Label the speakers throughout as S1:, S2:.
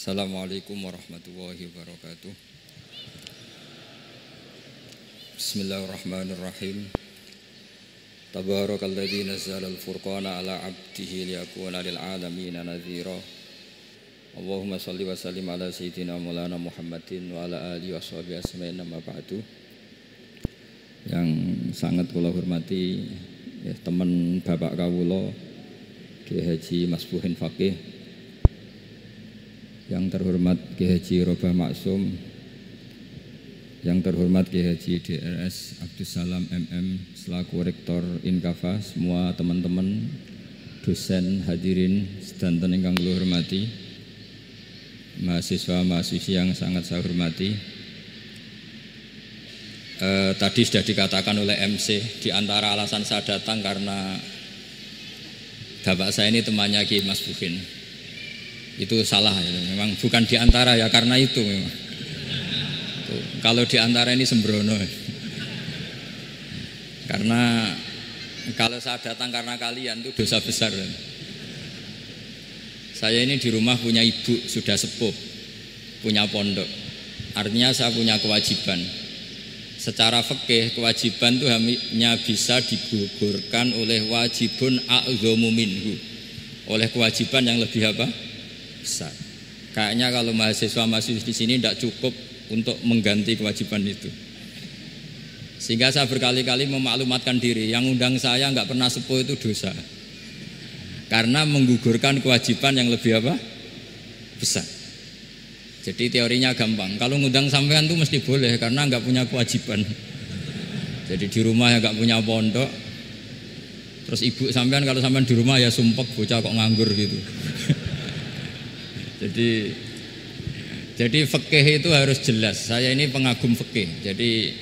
S1: Assalamualaikum warahmatullahi wabarakatuh. Bismillahirrahmanirrahim. Tabarakalladzi nazzala al-furqana ala 'abdihi liyakuna lil 'alamin nadhira. Allahumma shalli wa sallim ala sayyidina Maulana Muhammadin wa ala alihi washabihi asma'in nama ba'du. Yang sangat kula hormati ya, teman Bapak kawula Ki Haji Mas Buhin Fakih yang terhormat Ki Haji Maksum yang terhormat Ki Haji DRS Abdus Salam MM selaku rektor Inkafa semua teman-teman dosen hadirin sedanten ingkang kula hormati mahasiswa mahasiswi yang sangat saya hormati. Eh, tadi sudah dikatakan oleh MC di antara alasan saya datang karena bapak saya ini temannya Ki Mas Buhin itu salah ya. memang bukan di antara ya karena itu memang. Tuh, kalau di antara ini sembrono. Karena kalau saya datang karena kalian itu dosa besar. Saya ini di rumah punya ibu sudah sepuh punya pondok. Artinya saya punya kewajiban. Secara fikih kewajiban itu hanya bisa digugurkan oleh wajibun a'zomu minhu. Oleh kewajiban yang lebih apa? Besar. Kayaknya kalau mahasiswa mahasiswa di sini tidak cukup untuk mengganti kewajiban itu. Sehingga saya berkali-kali memaklumatkan diri, yang undang saya nggak pernah sepuh itu dosa. Karena menggugurkan kewajiban yang lebih apa? Besar. Jadi teorinya gampang. Kalau ngundang sampean itu mesti boleh karena nggak punya kewajiban. Jadi di rumah ya nggak punya pondok. Terus ibu sampean kalau sampean di rumah ya sumpek bocah kok nganggur gitu. Jadi jadi fikih itu harus jelas. Saya ini pengagum fikih. Jadi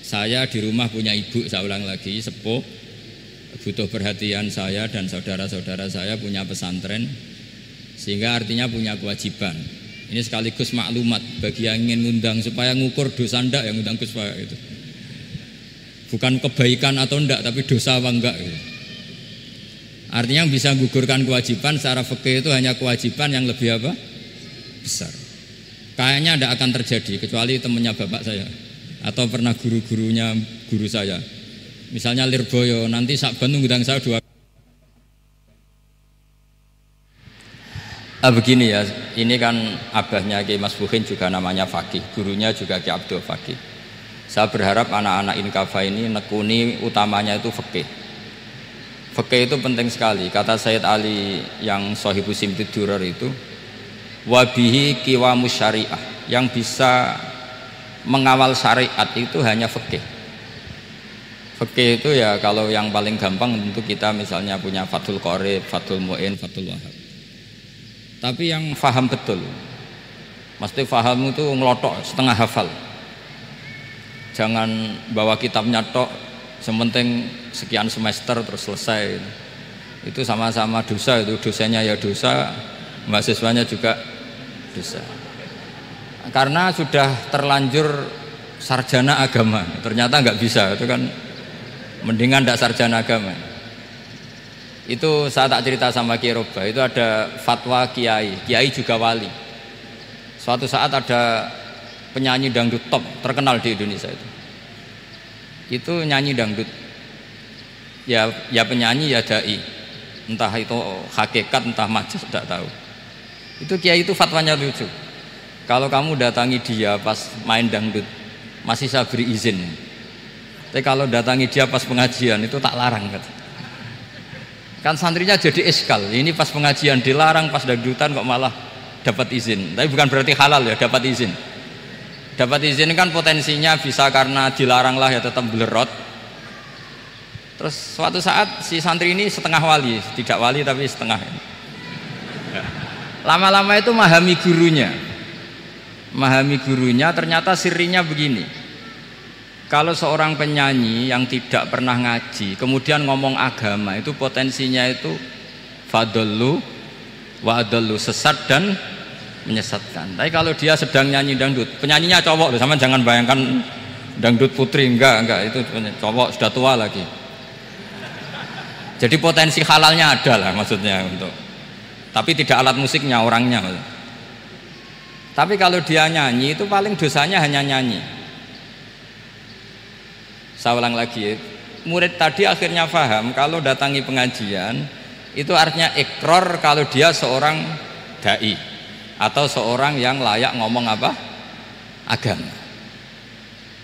S1: saya di rumah punya ibu, saya ulang lagi, sepuh, butuh perhatian saya dan saudara-saudara saya punya pesantren, sehingga artinya punya kewajiban. Ini sekaligus maklumat bagi yang ingin ngundang supaya ngukur dosa ndak yang ngundang Gus itu. Bukan kebaikan atau ndak, tapi dosa apa enggak gitu. Artinya yang bisa gugurkan kewajiban secara fikih itu hanya kewajiban yang lebih apa? Besar. Kayaknya tidak akan terjadi kecuali temannya bapak saya atau pernah guru-gurunya guru saya. Misalnya Lirboyo nanti Sakban ngundang saya dua Ah, begini ya, ini kan abahnya Ki Mas Buhin juga namanya Fakih, gurunya juga Ki Abdul Fakih. Saya berharap anak-anak Inkafa ini nekuni utamanya itu fikih Fikih itu penting sekali. Kata Sayyid Ali yang Sohibu Simtid Durar itu, wabihi kiwamu syariah yang bisa mengawal syariat itu hanya fikih. Fikih itu ya kalau yang paling gampang tentu kita misalnya punya Fathul Qorib, Fathul Mu'in, Fathul Wahab. Tapi yang faham betul, mesti faham itu ngelotok setengah hafal. Jangan bawa kitabnya tok, sementing sekian semester terus selesai. Itu sama-sama dosa itu. Dosanya ya dosa mahasiswanya juga dosa. Karena sudah terlanjur sarjana agama ternyata nggak bisa. Itu kan mendingan tidak sarjana agama. Itu saya tak cerita sama Kiai Roba. Itu ada fatwa Kiai. Kiai juga wali. Suatu saat ada penyanyi dangdut top terkenal di Indonesia itu itu nyanyi dangdut. Ya ya penyanyi ya dai. Entah itu hakikat entah majas tidak tahu. Itu kiai itu fatwanya lucu. Kalau kamu datangi dia pas main dangdut masih saya beri izin. Tapi kalau datangi dia pas pengajian itu tak larang kata. kan santrinya jadi eskal ini pas pengajian dilarang pas dangdutan kok malah dapat izin. Tapi bukan berarti halal ya dapat izin dapat izin kan potensinya bisa karena dilarang lah ya tetap belerot Terus suatu saat si santri ini setengah wali, tidak wali tapi setengah. Lama-lama itu memahami gurunya. Memahami gurunya ternyata sirinya begini. Kalau seorang penyanyi yang tidak pernah ngaji, kemudian ngomong agama, itu potensinya itu fadlu wa sesat dan menyesatkan. Tapi kalau dia sedang nyanyi dangdut, penyanyinya cowok loh, sama jangan bayangkan dangdut putri enggak, enggak itu cowok sudah tua lagi jadi potensi halalnya ada lah maksudnya untuk tapi tidak alat musiknya orangnya. Tapi kalau dia nyanyi itu paling dosanya hanya nyanyi. Saya ulang lagi, murid tadi akhirnya paham kalau datangi pengajian itu artinya ekor kalau dia seorang dai atau seorang yang layak ngomong apa agama.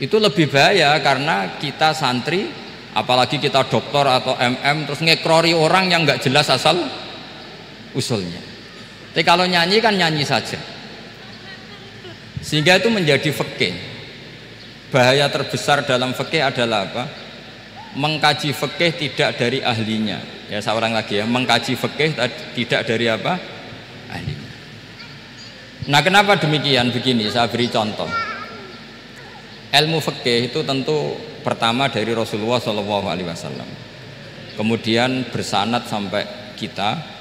S1: Itu lebih bahaya karena kita santri apalagi kita dokter atau MM terus ngekrori orang yang nggak jelas asal usulnya. Tapi kalau nyanyi kan nyanyi saja. Sehingga itu menjadi fikih. Bahaya terbesar dalam fikih adalah apa? Mengkaji fikih tidak dari ahlinya. Ya seorang lagi ya, mengkaji fikih tidak dari apa? Nah, kenapa demikian? Begini, saya beri contoh. Ilmu fikih itu tentu pertama dari Rasulullah Shallallahu Alaihi Wasallam. Kemudian bersanat sampai kita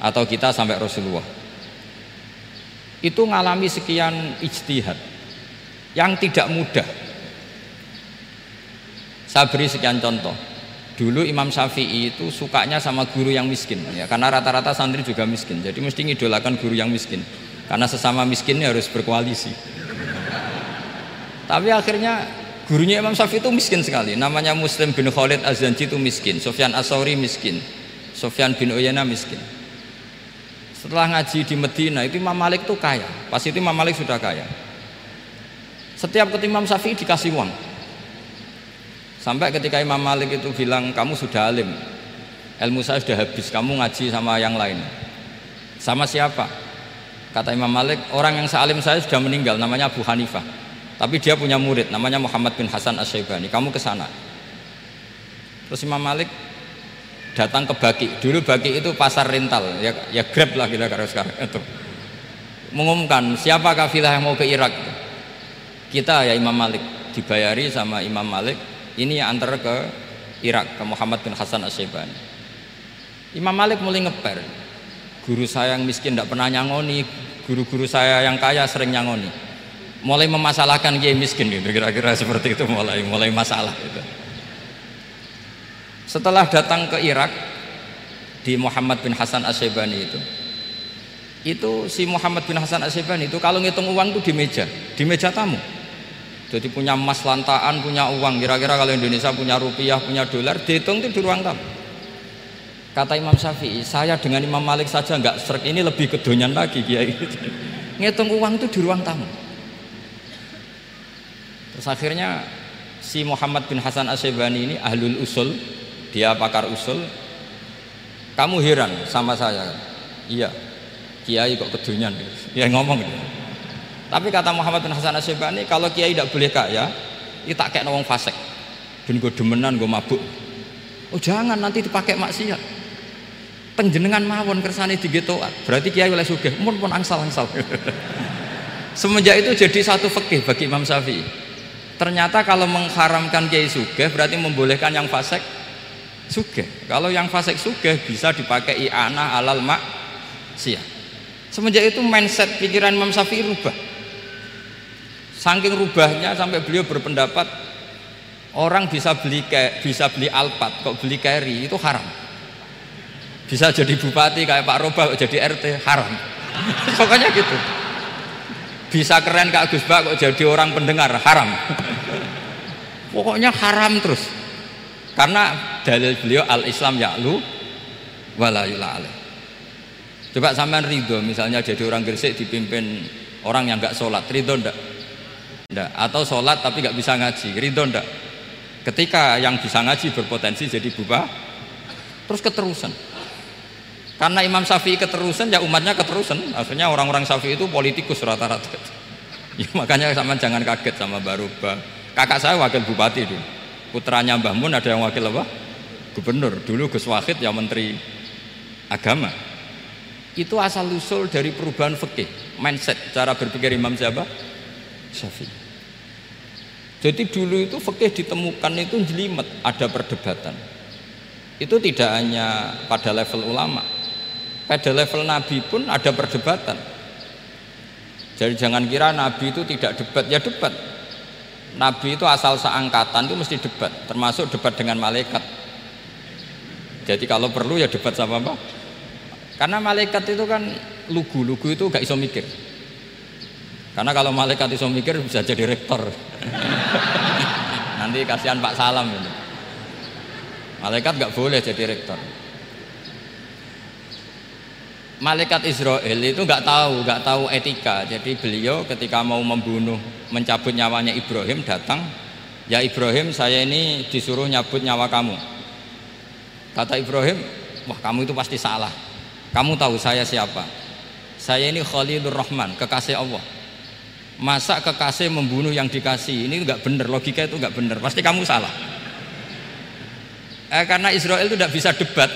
S1: atau kita sampai Rasulullah itu ngalami sekian ijtihad yang tidak mudah saya beri sekian contoh dulu Imam Syafi'i itu sukanya sama guru yang miskin ya karena rata-rata santri juga miskin jadi mesti ngidolakan guru yang miskin karena sesama miskinnya harus berkoalisi. Tapi akhirnya gurunya Imam Syafi'i itu miskin sekali. Namanya Muslim bin Khalid Az-Zanji itu miskin. Sofyan As-Sauri miskin. Sofyan bin Uyana miskin. Setelah ngaji di Medina itu Imam Malik itu kaya. Pas itu Imam Malik sudah kaya. Setiap ke Imam Syafi'i dikasih uang. Sampai ketika Imam Malik itu bilang kamu sudah alim. Ilmu saya sudah habis. Kamu ngaji sama yang lain. Sama siapa kata Imam Malik orang yang sealim saya sudah meninggal namanya Abu Hanifah. Tapi dia punya murid namanya Muhammad bin Hasan Asyaibani kamu ke sana. Terus Imam Malik datang ke Baki. Dulu Baki itu pasar rental. Ya ya Grab lah kita kalau sekarang. Itu. Mengumumkan siapa kafilah yang mau ke Irak? Kita ya Imam Malik dibayari sama Imam Malik ini antar ke Irak ke Muhammad bin Hasan Asyibani Imam Malik mulai ngeper. Guru saya yang miskin tidak pernah nyangoni guru-guru saya yang kaya sering nyangoni. Mulai memasalahkan dia miskin gitu kira-kira seperti itu mulai mulai masalah gitu setelah datang ke Irak di Muhammad bin Hasan Asyibani itu itu si Muhammad bin Hasan Asyibani itu kalau ngitung uang tuh di meja di meja tamu. Jadi punya emas lantaan punya uang kira-kira kalau Indonesia punya rupiah punya dolar dihitung tuh di ruang tamu kata Imam Syafi'i saya dengan Imam Malik saja nggak serik ini lebih kedonyan lagi kiai. Ngitung uang tuh di ruang tamu. Terus akhirnya si Muhammad bin Hasan Asyibani ini ahlul usul dia pakar usul kamu heran sama saya. Iya kiai kok kedunyan ya ngomong. Tapi kata Muhammad bin Hasan Asyibani kalau kiai tidak boleh kaya itu tak kayak nawang fasek dan gue demenan gue mabuk. Oh jangan nanti dipakai maksiat penjenengan mawon kersane digetoan berarti kiai oleh sugih mun pun angsal-angsal semenjak itu jadi satu fikih bagi Imam Syafi'i ternyata kalau mengharamkan kiai sugih berarti membolehkan yang fasek Suge. Kalau yang fasik suge bisa dipakai i'anah alal mak sia. Semenjak itu mindset pikiran Imam Syafi'i rubah. Saking rubahnya sampai beliau berpendapat orang bisa beli bisa beli alpat kok beli carry itu haram. Bisa jadi bupati kayak Pak Roba jadi RT haram. Pokoknya gitu. Bisa keren Kak Gus Bak kok jadi orang pendengar haram. Pokoknya haram terus. Karena dalil beliau al Islam ya'lu wala alaih. Coba sampean ridho misalnya jadi orang Gresik dipimpin orang yang nggak sholat, ridho ndak? Ndak. Atau sholat tapi nggak bisa ngaji, ridho ndak? Ketika yang bisa ngaji berpotensi jadi buba, terus keterusan. Karena Imam Syafi'i keterusan, ya umatnya keterusan. Akhirnya orang-orang Syafi'i itu politikus rata-rata. Ya, makanya sama jangan kaget sama Baruba. Kakak saya wakil bupati dulu putranya Mbah Mun ada yang wakil apa? Gubernur. Dulu Gus Wahid yang menteri agama. Itu asal usul dari perubahan fikih, mindset, cara berpikir Imam siapa? Syafi'i. Jadi dulu itu fikih ditemukan itu jelimet, ada perdebatan. Itu tidak hanya pada level ulama, pada level nabi pun ada perdebatan. Jadi jangan kira nabi itu tidak debat, ya debat. Nabi itu asal seangkatan itu mesti debat, termasuk debat dengan malaikat. Jadi kalau perlu ya debat sama apa? Karena malaikat itu kan lugu-lugu itu gak iso mikir. Karena kalau malaikat itu mikir bisa jadi rektor. Nanti kasihan Pak Salam ini. Malaikat nggak boleh jadi rektor. Malaikat Israel itu nggak tahu, nggak tahu etika. Jadi beliau ketika mau membunuh, mencabut nyawanya Ibrahim datang, ya Ibrahim saya ini disuruh nyabut nyawa kamu. Kata Ibrahim, wah kamu itu pasti salah. Kamu tahu saya siapa? Saya ini Khalilur Rahman, kekasih Allah. Masa kekasih membunuh yang dikasih? Ini nggak benar, logika itu nggak benar. Pasti kamu salah. Eh, karena Israel itu tidak bisa debat.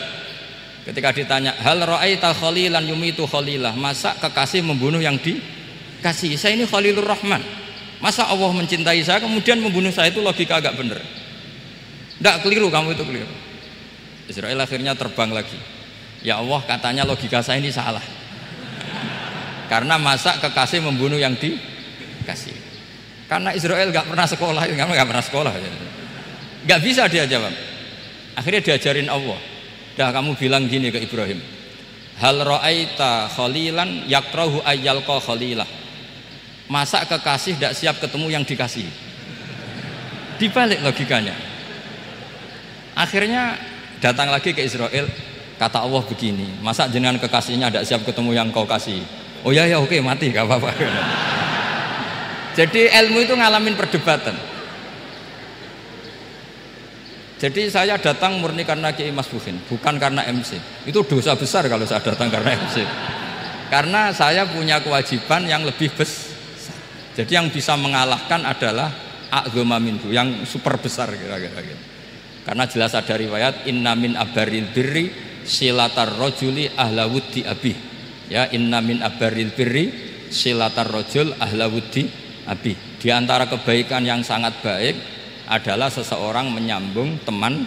S1: Ketika ditanya, hal ra'aita khalilan yumitu khalilah. Masa kekasih membunuh yang dikasih? Saya ini Khalilur Rahman. Masa Allah mencintai saya kemudian membunuh saya itu logika agak benar. Tidak keliru kamu itu keliru. Israel akhirnya terbang lagi. Ya Allah katanya logika saya ini salah. Karena masa kekasih membunuh yang dikasih. Karena Israel nggak pernah sekolah, nggak pernah sekolah. Nggak bisa dia jawab. Akhirnya diajarin Allah. Dah kamu bilang gini ke Ibrahim. Hal ra'aita khalilan yakrahu ayyalqa khalilah. Masa kekasih tidak siap ketemu yang dikasih? Dibalik logikanya. Akhirnya datang lagi ke Israel, kata Allah begini, masa jenengan kekasihnya tidak siap ketemu yang kau kasih? Oh ya ya oke mati gak apa-apa. Jadi ilmu itu ngalamin perdebatan. Jadi saya datang murni karena Kiai Mas Bukin, bukan karena MC. Itu dosa besar kalau saya datang karena MC. Karena saya punya kewajiban yang lebih besar. Jadi yang bisa mengalahkan adalah agama minhu, yang super besar kira-kira. Karena jelas ada riwayat inna min abaril birri silatar rojuli ahla wuddi abih. Ya inna min abaril birri silatar rojul ahla wuddi abih. Di antara kebaikan yang sangat baik adalah seseorang menyambung teman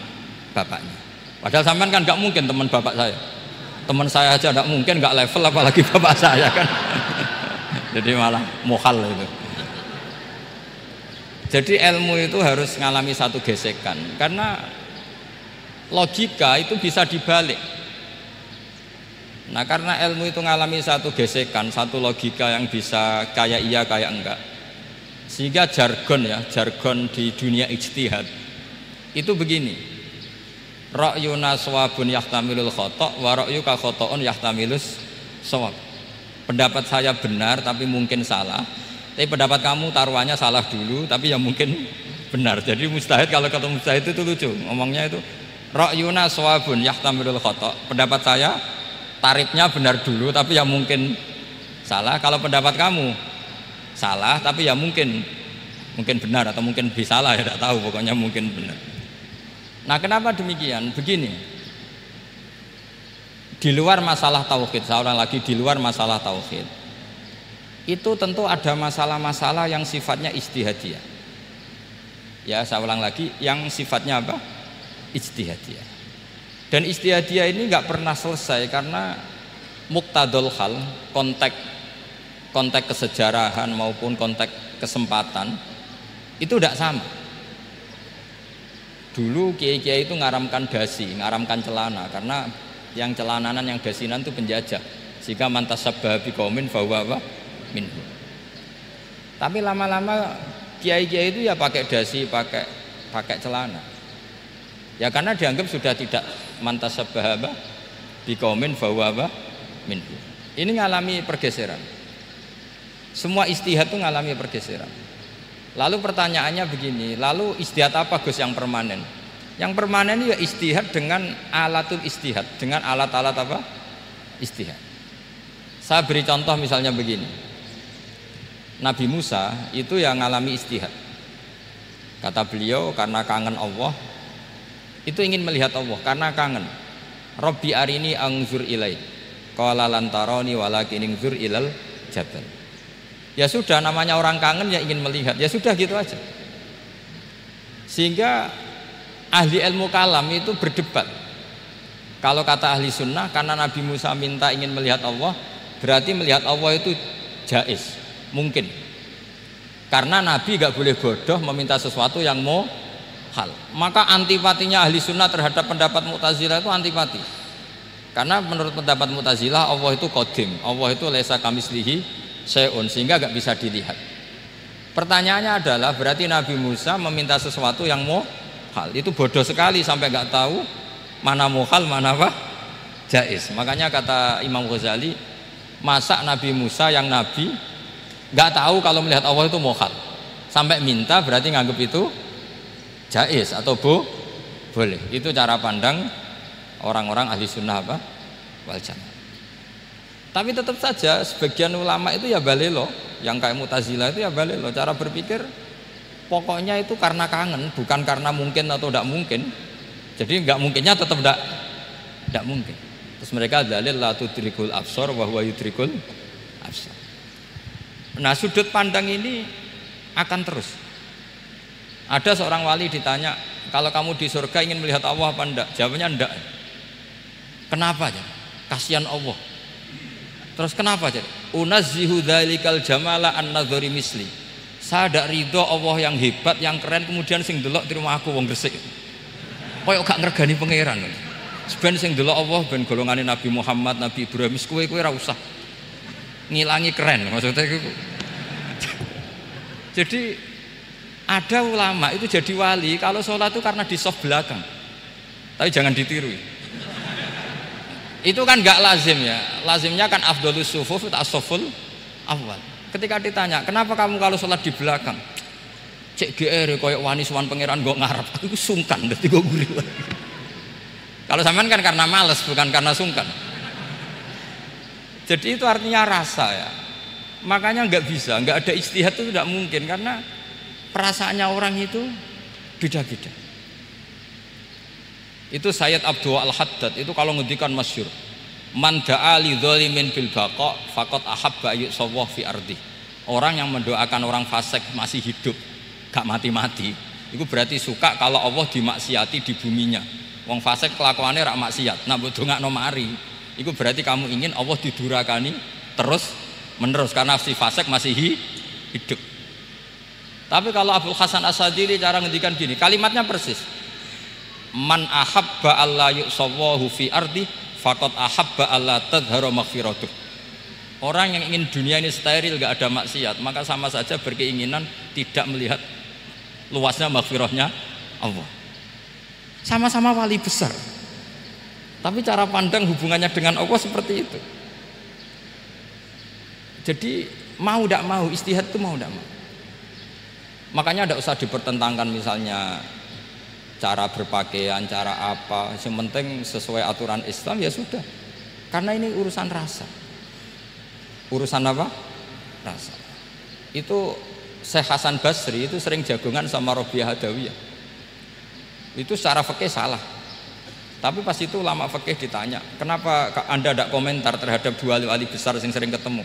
S1: bapaknya. Padahal sampean kan nggak mungkin teman bapak saya. Teman saya aja nggak mungkin nggak level apalagi bapak saya kan. Jadi malah mohal itu. Jadi ilmu itu harus mengalami satu gesekan karena logika itu bisa dibalik. Nah karena ilmu itu mengalami satu gesekan, satu logika yang bisa kayak iya kayak enggak sehingga jargon ya, jargon di dunia ijtihad itu begini. Ra'yuna sawabun yahtamilul khotok wa ra'yuka khoto'un yahtamilus sawab. Pendapat saya benar tapi mungkin salah. Tapi pendapat kamu taruhannya salah dulu tapi ya mungkin benar. Jadi mustahid kalau kata mustahid itu lucu. Ngomongnya itu ra'yuna sawabun yahtamilul khotok. Pendapat saya tarifnya benar dulu tapi ya mungkin salah. Kalau pendapat kamu salah tapi ya mungkin mungkin benar atau mungkin bisa salah ya tidak tahu pokoknya mungkin benar. Nah kenapa demikian? Begini. Di luar masalah tauhid seorang lagi di luar masalah tauhid itu tentu ada masalah-masalah yang sifatnya istihadiyah ya saya ulang lagi yang sifatnya apa? Istihadiyah dan istihadiyah ini nggak pernah selesai karena muktadol hal konteks konteks kesejarahan maupun konteks kesempatan itu tidak sama. Dulu kiai-kiai itu ngaramkan dasi, ngaramkan celana karena yang celananan yang dasinan itu penjajah. Sehingga mantas sababi kaumin bahwa minhu. Tapi lama-lama kiai-kiai itu ya pakai dasi, pakai pakai celana. Ya karena dianggap sudah tidak mantas sababa di kaumin bahwa minhu. Ini ngalami pergeseran. Semua istihad itu mengalami pergeseran. Lalu pertanyaannya begini, lalu istihad apa Gus yang permanen? Yang permanen ya istihad dengan alatul istihad, dengan alat-alat apa? Istihad. Saya beri contoh misalnya begini. Nabi Musa itu yang mengalami istihad. Kata beliau karena kangen Allah, itu ingin melihat Allah karena kangen. Robbi arini angzur ilai. Qala lantaroni walakin ingzur ilal jabal. Ya sudah namanya orang kangen yang ingin melihat. Ya sudah gitu aja. Sehingga ahli ilmu kalam itu berdebat. Kalau kata ahli sunnah karena Nabi Musa minta ingin melihat Allah, berarti melihat Allah itu jais, mungkin. Karena Nabi gak boleh bodoh meminta sesuatu yang mau hal. Maka antipatinya ahli sunnah terhadap pendapat Mu'tazilah itu antipati. Karena menurut pendapat Mu'tazilah Allah itu kodim, Allah itu lesa kamislihi seun sehingga nggak bisa dilihat. Pertanyaannya adalah berarti Nabi Musa meminta sesuatu yang mau hal itu bodoh sekali sampai nggak tahu mana muhal mana apa jais. Makanya kata Imam Ghazali masa Nabi Musa yang Nabi nggak tahu kalau melihat Allah itu muhal sampai minta berarti nganggap itu jais atau bu boleh. Itu cara pandang orang-orang ahli sunnah apa wal. Tapi tetap saja sebagian ulama itu ya balelo, yang kayak mutazila itu ya balelo. Cara berpikir pokoknya itu karena kangen, bukan karena mungkin atau tidak mungkin. Jadi nggak mungkinnya tetap tidak tidak mungkin. Terus mereka dalil la tudrikul absor wa huwa yudrikul absor. Nah sudut pandang ini akan terus. Ada seorang wali ditanya, kalau kamu di surga ingin melihat Allah apa enggak? Jawabnya enggak. Kenapa ya? Kasihan Allah Terus kenapa jadi? Unazzihu dzalikal jamala an nadhari misli. Saya tidak ridho Allah yang hebat, yang keren kemudian sing delok terima aku wong gresik. Koyok gak ngergani pangeran. Seben sing delok Allah ben golongane Nabi Muhammad, Nabi Ibrahim kowe kowe ora usah ngilangi keren maksudnya itu. Jadi ada ulama itu jadi wali kalau sholat itu karena di soft belakang. Tapi jangan ditiru itu kan nggak lazim ya. Lazimnya kan afdolus sufuf asoful awal ketika ditanya kenapa kamu kalau sholat di belakang? Cek GR koyok wani suan pangeran gue ngarap aku sungkan berarti gue gurih kalau zaman kan karena males bukan karena sungkan. Jadi itu artinya rasa ya. Makanya nggak bisa nggak ada istihad itu tidak mungkin karena perasaannya orang itu beda-beda itu Sayyid Abdul Al-Haddad. Itu kalau ngendikan masyur. Man da'a li dzalimin bil baqa faqad ahabba fi ardi. Orang yang mendoakan orang fasik masih hidup gak mati-mati. Itu berarti suka kalau Allah dimaksiati di buminya. Wong fasik kelakuannya rak maksiat nah mbok dongakno mari. Itu berarti kamu ingin Allah didurakani terus menerus karena si fasik masih hidup. Tapi kalau Abdul Hasan Asadili cara ngendikan gini kalimatnya persis man ahabba alla yusawahu fi ardi faqad ahabba alla tadhara maghfiratuh. Orang yang ingin dunia ini steril gak ada maksiat maka sama saja berkeinginan tidak melihat luasnya maghfirahnya Allah. Sama-sama wali besar. Tapi cara pandang hubungannya dengan Allah seperti itu. Jadi mau tidak mau istihad itu mau tidak mau. Makanya tidak usah dipertentangkan misalnya cara berpakaian, cara apa, yang penting sesuai aturan Islam ya sudah. Karena ini urusan rasa. Urusan apa? Rasa. Itu Syekh Hasan Basri itu sering jagongan sama Robiah Hadawiyah. Itu secara fikih salah. Tapi pas itu lama fikih ditanya, kenapa anda tidak komentar terhadap dua wali besar yang sering ketemu?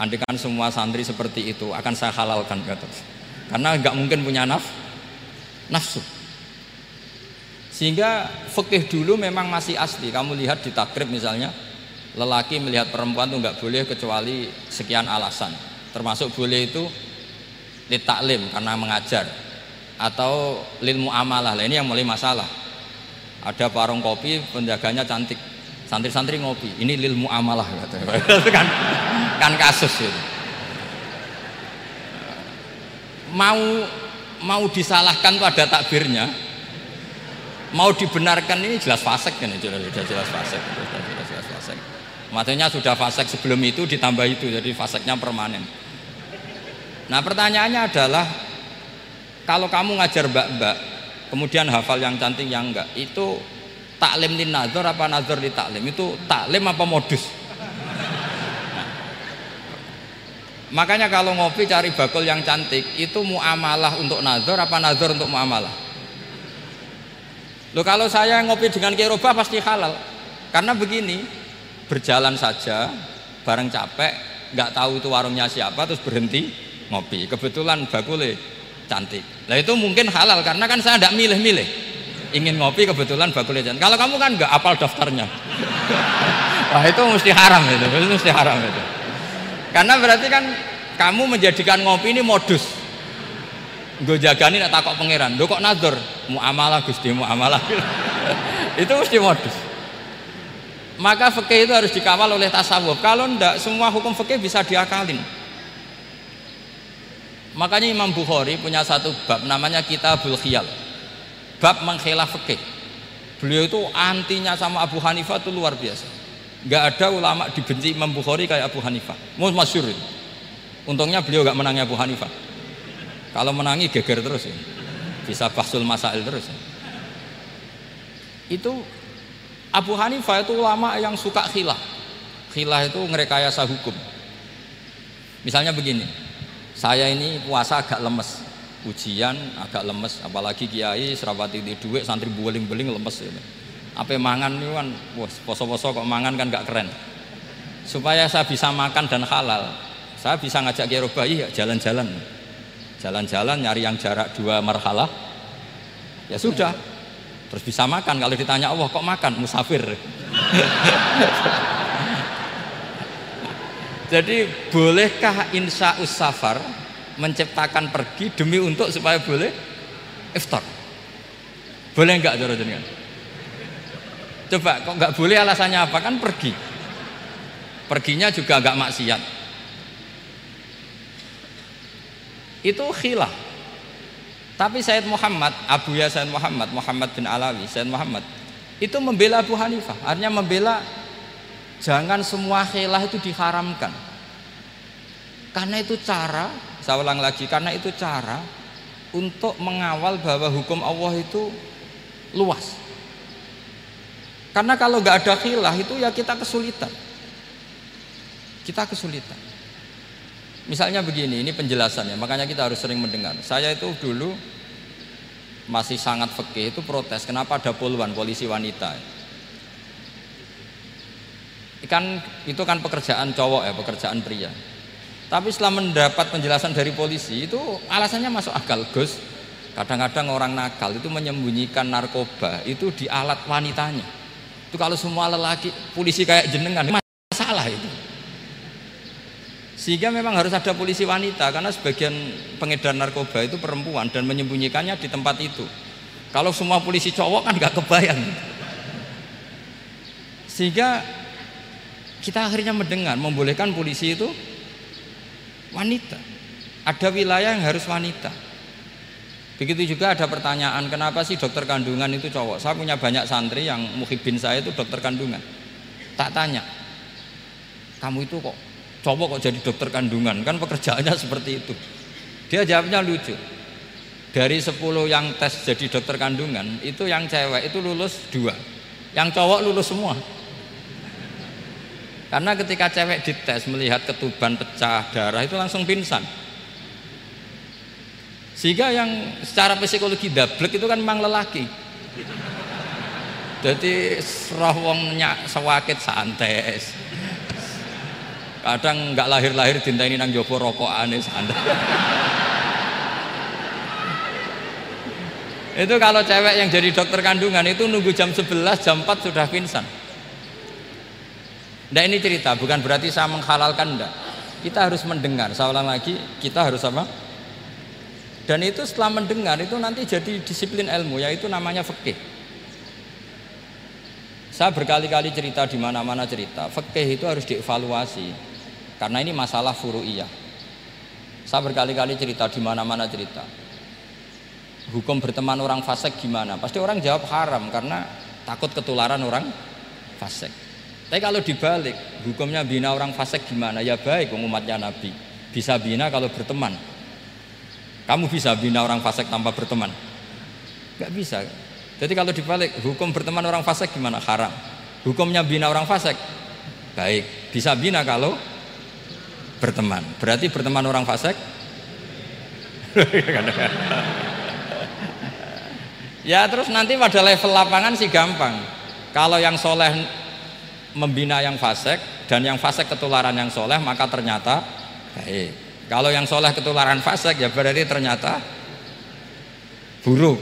S1: Andikan semua santri seperti itu akan saya halalkan kata. Karena nggak mungkin punya naf, nafsu. Sehingga fikih dulu memang masih asli. Kamu lihat di takrib misalnya, lelaki melihat perempuan itu nggak boleh kecuali sekian alasan. Termasuk boleh itu ditaklim karena mengajar atau lilmu amalah. Lah ini yang mulai masalah. Ada warung kopi, penjaganya cantik. Santri-santri ngopi, ini lilmu amalah itu kan kan kasus itu. Mau mau disalahkan tuh ada takbirnya, mau dibenarkan ini jelas fasek kan jelas jelas, jelas fasek jelas, jelas, fasek. Matanya sudah fasek sebelum itu ditambah itu jadi faseknya permanen. Nah pertanyaannya adalah kalau kamu ngajar mbak-mbak kemudian hafal yang cantik yang enggak itu taklim di nazar apa nazar di taklim? Itu taklim apa modus? Nah. makanya kalau ngopi cari bakul yang cantik itu muamalah untuk nazar apa nazar untuk muamalah Loh kalau saya ngopi dengan kiroba pasti halal. Karena begini, berjalan saja, bareng capek, nggak tahu itu warungnya siapa, terus berhenti ngopi. Kebetulan bakule cantik. Nah itu mungkin halal karena kan saya tidak milih-milih. Ingin ngopi kebetulan bakule cantik. Kalau kamu kan nggak apal daftarnya. Wah itu mesti haram itu mesti haram itu. Karena berarti kan kamu menjadikan ngopi ini modus gue jagani nak takok pangeran lo kok nazar muamalah gusti muamalah itu mesti modus Maka fikih itu harus dikawal oleh tasawuf. Kalau ndak semua hukum fikih bisa diakalin. Makanya Imam Bukhari punya satu bab namanya Kitabul Khiyal. Bab mengkhilaf fikih. Beliau itu antinya sama Abu Hanifah itu luar biasa. Gak ada ulama dibenci Imam Bukhari kayak Abu Hanifah. Mau masyur itu. Untungnya beliau gak menangi Abu Hanifah. Kalau menangi geger terus ya. Bisa bahsul masail terus ya. Itu Abu Hanifah itu ulama yang suka khilah. Khilah itu ngerekayasa hukum. Misalnya begini, saya ini puasa agak lemes, ujian agak lemes, apalagi kiai serapati di duit, santri buling-buling lemes ini. Apa mangan ini kan, poso-poso kok mangan kan gak keren. Supaya saya bisa makan dan halal, saya bisa ngajak kiai robahi ya jalan-jalan, jalan-jalan nyari yang jarak dua marhalah, ya sudah, Terus bisa makan kalau ditanya Allah kok makan musafir. Jadi bolehkah insya safar menciptakan pergi demi untuk supaya boleh iftar? Boleh enggak cara jenengan? Coba kok enggak boleh alasannya apa? Kan pergi. Perginya juga enggak maksiat. Itu khilaf tapi Said Muhammad, Abu Ya Said Muhammad, Muhammad bin Alawi, Said Muhammad itu membela Abu Hanifah. Artinya membela jangan semua khilaf itu diharamkan. Karena itu cara, saya ulang lagi, karena itu cara untuk mengawal bahwa hukum Allah itu luas. Karena kalau nggak ada khilaf itu ya kita kesulitan. Kita kesulitan. Misalnya begini, ini penjelasannya, makanya kita harus sering mendengar. Saya itu dulu masih sangat fikih itu protes, kenapa ada puluhan polisi wanita? Kan itu kan pekerjaan cowok ya, pekerjaan pria. Tapi setelah mendapat penjelasan dari polisi itu alasannya masuk akal, Gus. Kadang-kadang orang nakal itu menyembunyikan narkoba itu di alat wanitanya. Itu kalau semua lelaki polisi kayak jenengan masalah itu. Sehingga memang harus ada polisi wanita karena sebagian pengedar narkoba itu perempuan dan menyembunyikannya di tempat itu. Kalau semua polisi cowok kan nggak kebayang. Sehingga kita akhirnya mendengar membolehkan polisi itu wanita. Ada wilayah yang harus wanita. Begitu juga ada pertanyaan, kenapa sih dokter kandungan itu cowok? Saya punya banyak santri yang muhibin saya itu dokter kandungan. Tak tanya, kamu itu kok cowok kok jadi dokter kandungan? Kan pekerjaannya seperti itu. Dia jawabnya lucu. Dari 10 yang tes jadi dokter kandungan itu yang cewek itu lulus dua. Yang cowok lulus semua. Karena ketika cewek dites melihat ketuban pecah darah itu langsung pingsan. Sehingga yang secara psikologi dablek itu kan memang lelaki. Jadi roh wongnya sewakit santai kadang nggak lahir-lahir cinta ini nang jopo rokok aneh anda itu kalau cewek yang jadi dokter kandungan itu nunggu jam 11 jam 4 sudah pingsan. Nah ini cerita bukan berarti saya menghalalkan enggak kita harus mendengar. Ulang lagi kita harus apa? Dan itu setelah mendengar itu nanti jadi disiplin ilmu yaitu namanya fikih. Saya berkali-kali cerita di mana-mana cerita fikih itu harus dievaluasi karena ini masalah furu'iyah. Saya berkali-kali cerita di mana-mana cerita. Hukum berteman orang fasik gimana? Pasti orang jawab haram karena takut ketularan orang fasik. Tapi kalau dibalik, hukumnya bina orang fasik gimana? Ya baik umatnya Nabi. Bisa bina kalau berteman. Kamu bisa bina orang fasik tanpa berteman? Gak bisa. Jadi kalau dibalik, hukum berteman orang fasik gimana? Haram. Hukumnya bina orang fasik? Baik. Bisa bina kalau berteman. Berarti berteman orang fasik? ya terus nanti pada level lapangan sih gampang. Kalau yang soleh membina yang fasik dan yang fasik ketularan yang soleh maka ternyata baik. Kalau yang soleh ketularan fasik ya berarti ternyata buruk.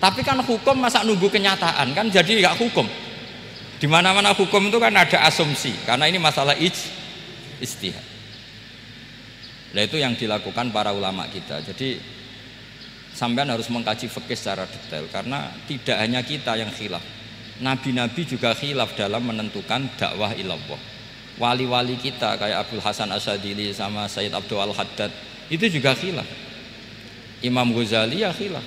S1: Tapi kan hukum masa nunggu kenyataan kan jadi nggak hukum. Di mana-mana hukum itu kan ada asumsi karena ini masalah ij istihad. Nah itu yang dilakukan para ulama kita. Jadi sampean harus mengkaji fikih secara detail karena tidak hanya kita yang khilaf. Nabi-nabi juga khilaf dalam menentukan dakwah ilallah. Wali-wali kita kayak Abdul Hasan Asyadili sama Sayyid Abdul Al-Haddad itu juga khilaf. Imam Ghazali ya khilaf.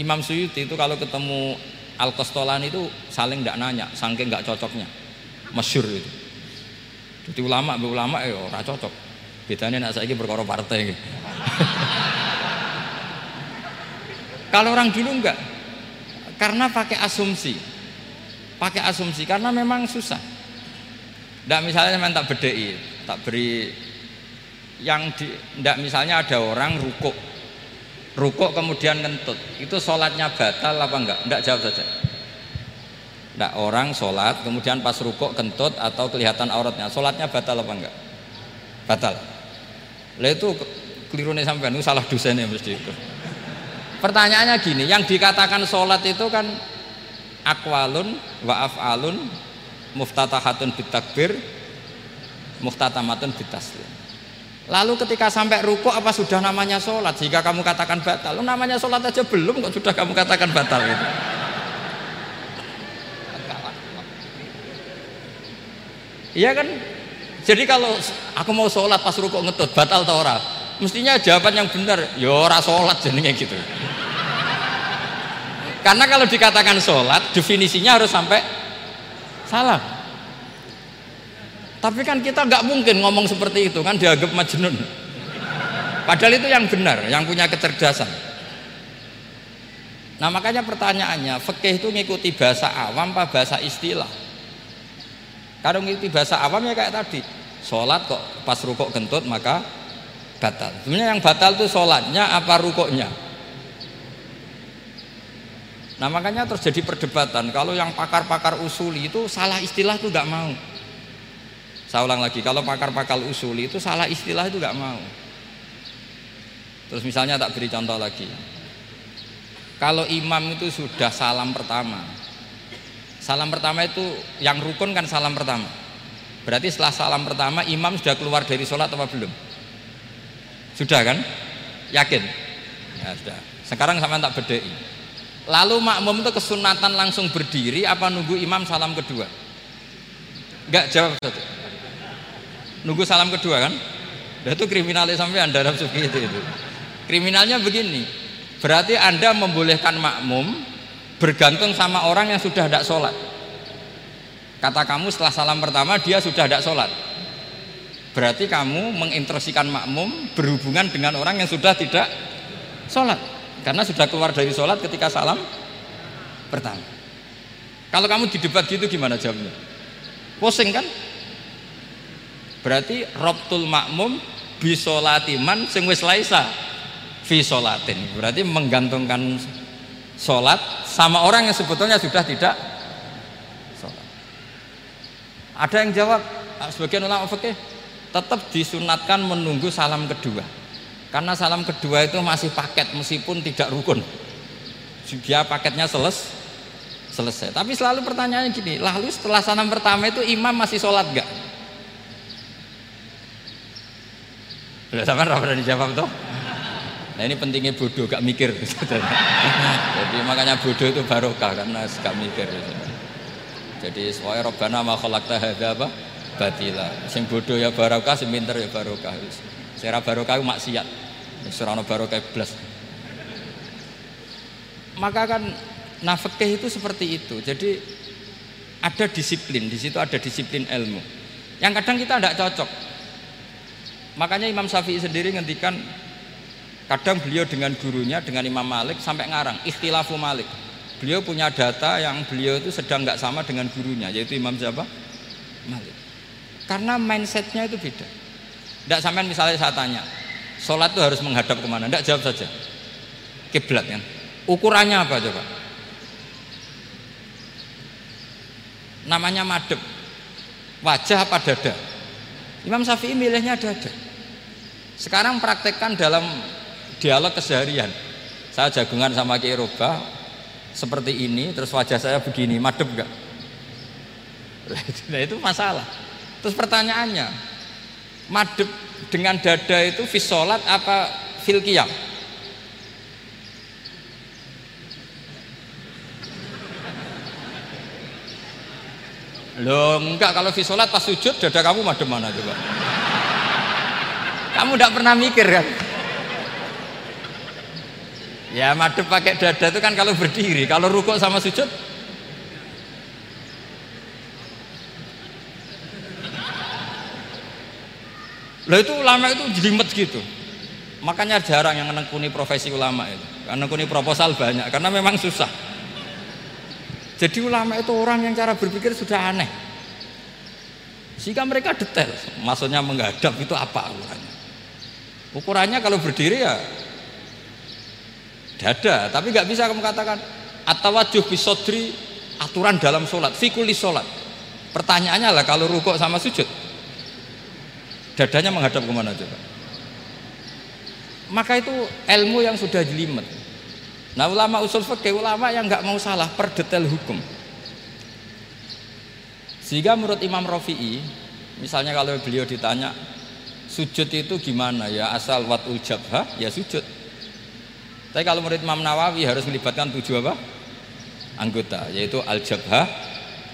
S1: Imam Suyuti itu kalau ketemu Al-Qastolani itu saling tidak nanya, saking nggak cocoknya. Masyur itu. Jadi ulama ulama ya ora cocok. Bedanya nak saiki berkoro partai. Kalau orang dulu enggak. Karena pakai asumsi. Pakai asumsi karena memang susah. Enggak misalnya memang tak bedai, tak beri yang di enggak misalnya ada orang rukuk rukuk kemudian ngentut itu sholatnya batal apa enggak enggak jawab saja enggak orang sholat kemudian pas rukuk kentut atau kelihatan auratnya sholatnya batal apa enggak batal lah itu keliru nih sampai itu salah dosennya mesti itu pertanyaannya gini yang dikatakan sholat itu kan akwalun wa af'alun muftatahatun bitakbir muftatamatun bitaslim Lalu ketika sampai ruku apa sudah namanya sholat? Jika kamu katakan batal, Lalu namanya sholat aja belum kok sudah kamu katakan batal itu. Iya kan? Jadi kalau aku mau sholat pas ruku ngetut batal atau ora? Mestinya jawaban yang benar, ya ora sholat jenenge gitu. Karena kalau dikatakan sholat, definisinya harus sampai salah. Tapi kan kita nggak mungkin ngomong seperti itu kan dianggap majnun. Padahal itu yang benar, yang punya kecerdasan. Nah makanya pertanyaannya, fikih itu ngikuti bahasa awam apa bahasa istilah? Kalau ngikuti bahasa awam ya kayak tadi, sholat kok pas rukuk kentut maka batal. Sebenarnya yang batal itu sholatnya apa rukuknya? Nah makanya terjadi perdebatan. Kalau yang pakar-pakar usuli itu salah istilah itu nggak mau. Saya ulang lagi, kalau pakar-pakar usul itu salah istilah itu nggak mau. Terus misalnya tak beri contoh lagi. Kalau imam itu sudah salam pertama. Salam pertama itu yang rukun kan salam pertama. Berarti setelah salam pertama imam sudah keluar dari sholat apa belum? Sudah kan? Yakin? Ya sudah. Sekarang sama tak bedai. Lalu makmum itu kesunatan langsung berdiri apa nunggu imam salam kedua? Enggak jawab satu nunggu salam kedua kan Dan itu kriminalnya sampai dalam suki itu, itu kriminalnya begini berarti anda membolehkan makmum bergantung sama orang yang sudah tidak sholat. Kata kamu setelah salam pertama dia sudah tidak sholat. Berarti kamu menginteresikan makmum berhubungan dengan orang yang sudah tidak sholat. Karena sudah keluar dari sholat ketika salam pertama. Kalau kamu di debat gitu gimana jawabnya? Pusing kan? Berarti robtul makmum bisolatiman sing wis laisa fi. Berarti menggantungkan sholat sama orang yang sebetulnya sudah tidak sholat. Ada yang jawab, ah, sebagian ulama fikih tetap disunatkan menunggu salam kedua. Karena salam kedua itu masih paket meskipun tidak rukun. Dia paketnya seles, selesai. Tapi selalu pertanyaannya gini, lalu setelah salam pertama itu imam masih sholat gak? Sudah sampai pernah dijawab toh? Nah ini pentingnya bodoh, gak mikir. Jadi makanya bodoh itu barokah karena gak mikir. Jadi soalnya Robbana ma khalaqta hadza apa? Batila. Sing bodoh ya barokah, sing pinter ya barokah. Sira barokah itu maksiat. Ora barokah blas. Maka kan nafkah itu seperti itu. Jadi ada disiplin, di situ ada disiplin ilmu. Yang kadang kita tidak cocok. Makanya Imam Syafi'i sendiri ngendikan kadang beliau dengan gurunya dengan Imam Malik sampai ngarang ikhtilafu Malik. Beliau punya data yang beliau itu sedang nggak sama dengan gurunya yaitu Imam siapa? Malik. Karena mindsetnya itu beda. Tidak sampai misalnya saya tanya, sholat itu harus menghadap ke mana? Tidak jawab saja. Kiblat kan. Ukurannya apa coba? Namanya madep. Wajah apa dada? Imam Syafi'i milihnya dada. Sekarang praktekkan dalam dialog keseharian. Saya jagungan sama Kiai Roba seperti ini, terus wajah saya begini, madep gak? Nah itu masalah. Terus pertanyaannya, madep dengan dada itu visolat apa filkiyam? Loh enggak kalau di sholat pas sujud dada kamu madem mana coba? Kamu tidak pernah mikir kan? Ya madep pakai dada itu kan kalau berdiri, kalau rukuk sama sujud Loh itu ulama itu jelimet gitu. Makanya jarang yang menekuni profesi ulama itu. Menekuni proposal banyak karena memang susah. Jadi ulama itu orang yang cara berpikir sudah aneh. Sehingga mereka detail, maksudnya menghadap itu apa ukurannya. Ukurannya kalau berdiri ya dada, tapi nggak bisa kamu katakan atawajuh bisodri aturan dalam sholat, fikuli sholat. Pertanyaannya lah kalau rukuk sama sujud, dadanya menghadap ke mana coba? Maka itu ilmu yang sudah jelimet. Nah ulama usul fikih ulama yang nggak mau salah per detail hukum. Sehingga menurut Imam Rafi'i, misalnya kalau beliau ditanya sujud itu gimana ya asal watul jabha ya sujud. Tapi kalau menurut Imam Nawawi harus melibatkan tujuh apa? Anggota yaitu al jabha,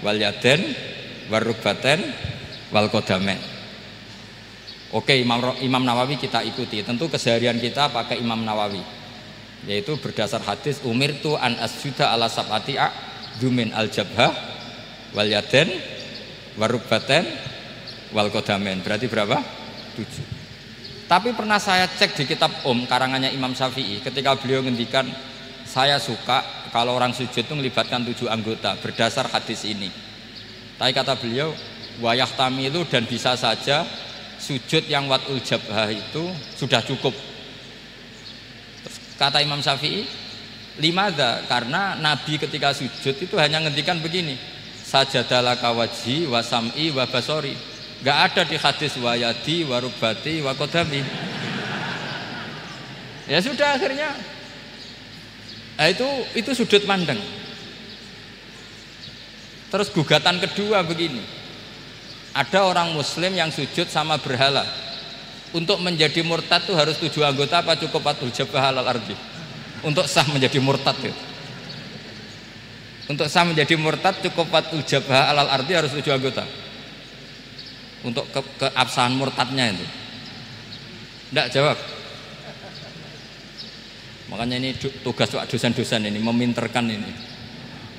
S1: wal yaden, wal kodamen. Oke Imam, Imam Nawawi kita ikuti. Tentu keseharian kita pakai Imam Nawawi yaitu berdasar hadis umir tu an asjuda ala sabati dumin al jabha wal yaden wal kodamen berarti berapa tujuh tapi pernah saya cek di kitab Om karangannya Imam Syafi'i ketika beliau ngendikan saya suka kalau orang sujud itu melibatkan tujuh anggota berdasar hadis ini. Tapi kata beliau wayah tamilu dan bisa saja sujud yang watul jabha itu sudah cukup. Kata Imam Syafi'i, limada karena Nabi ketika sujud itu hanya ngendikan begini, sajadalah kawaji wasam'i wabasori. Gak ada di hadis wayadi warubati wakodami. Ya sudah akhirnya nah itu itu sudut pandang. Terus gugatan kedua begini. Ada orang muslim yang sujud sama berhala untuk menjadi murtad itu harus tujuh anggota apa cukup atul jabah halal ardi untuk sah menjadi murtad itu untuk sah menjadi murtad cukup atul jabah halal ardi harus tujuh anggota untuk ke keabsahan murtadnya itu. Tidak jawab. Makanya ini tugas dosen-dosen ini meminterkan ini.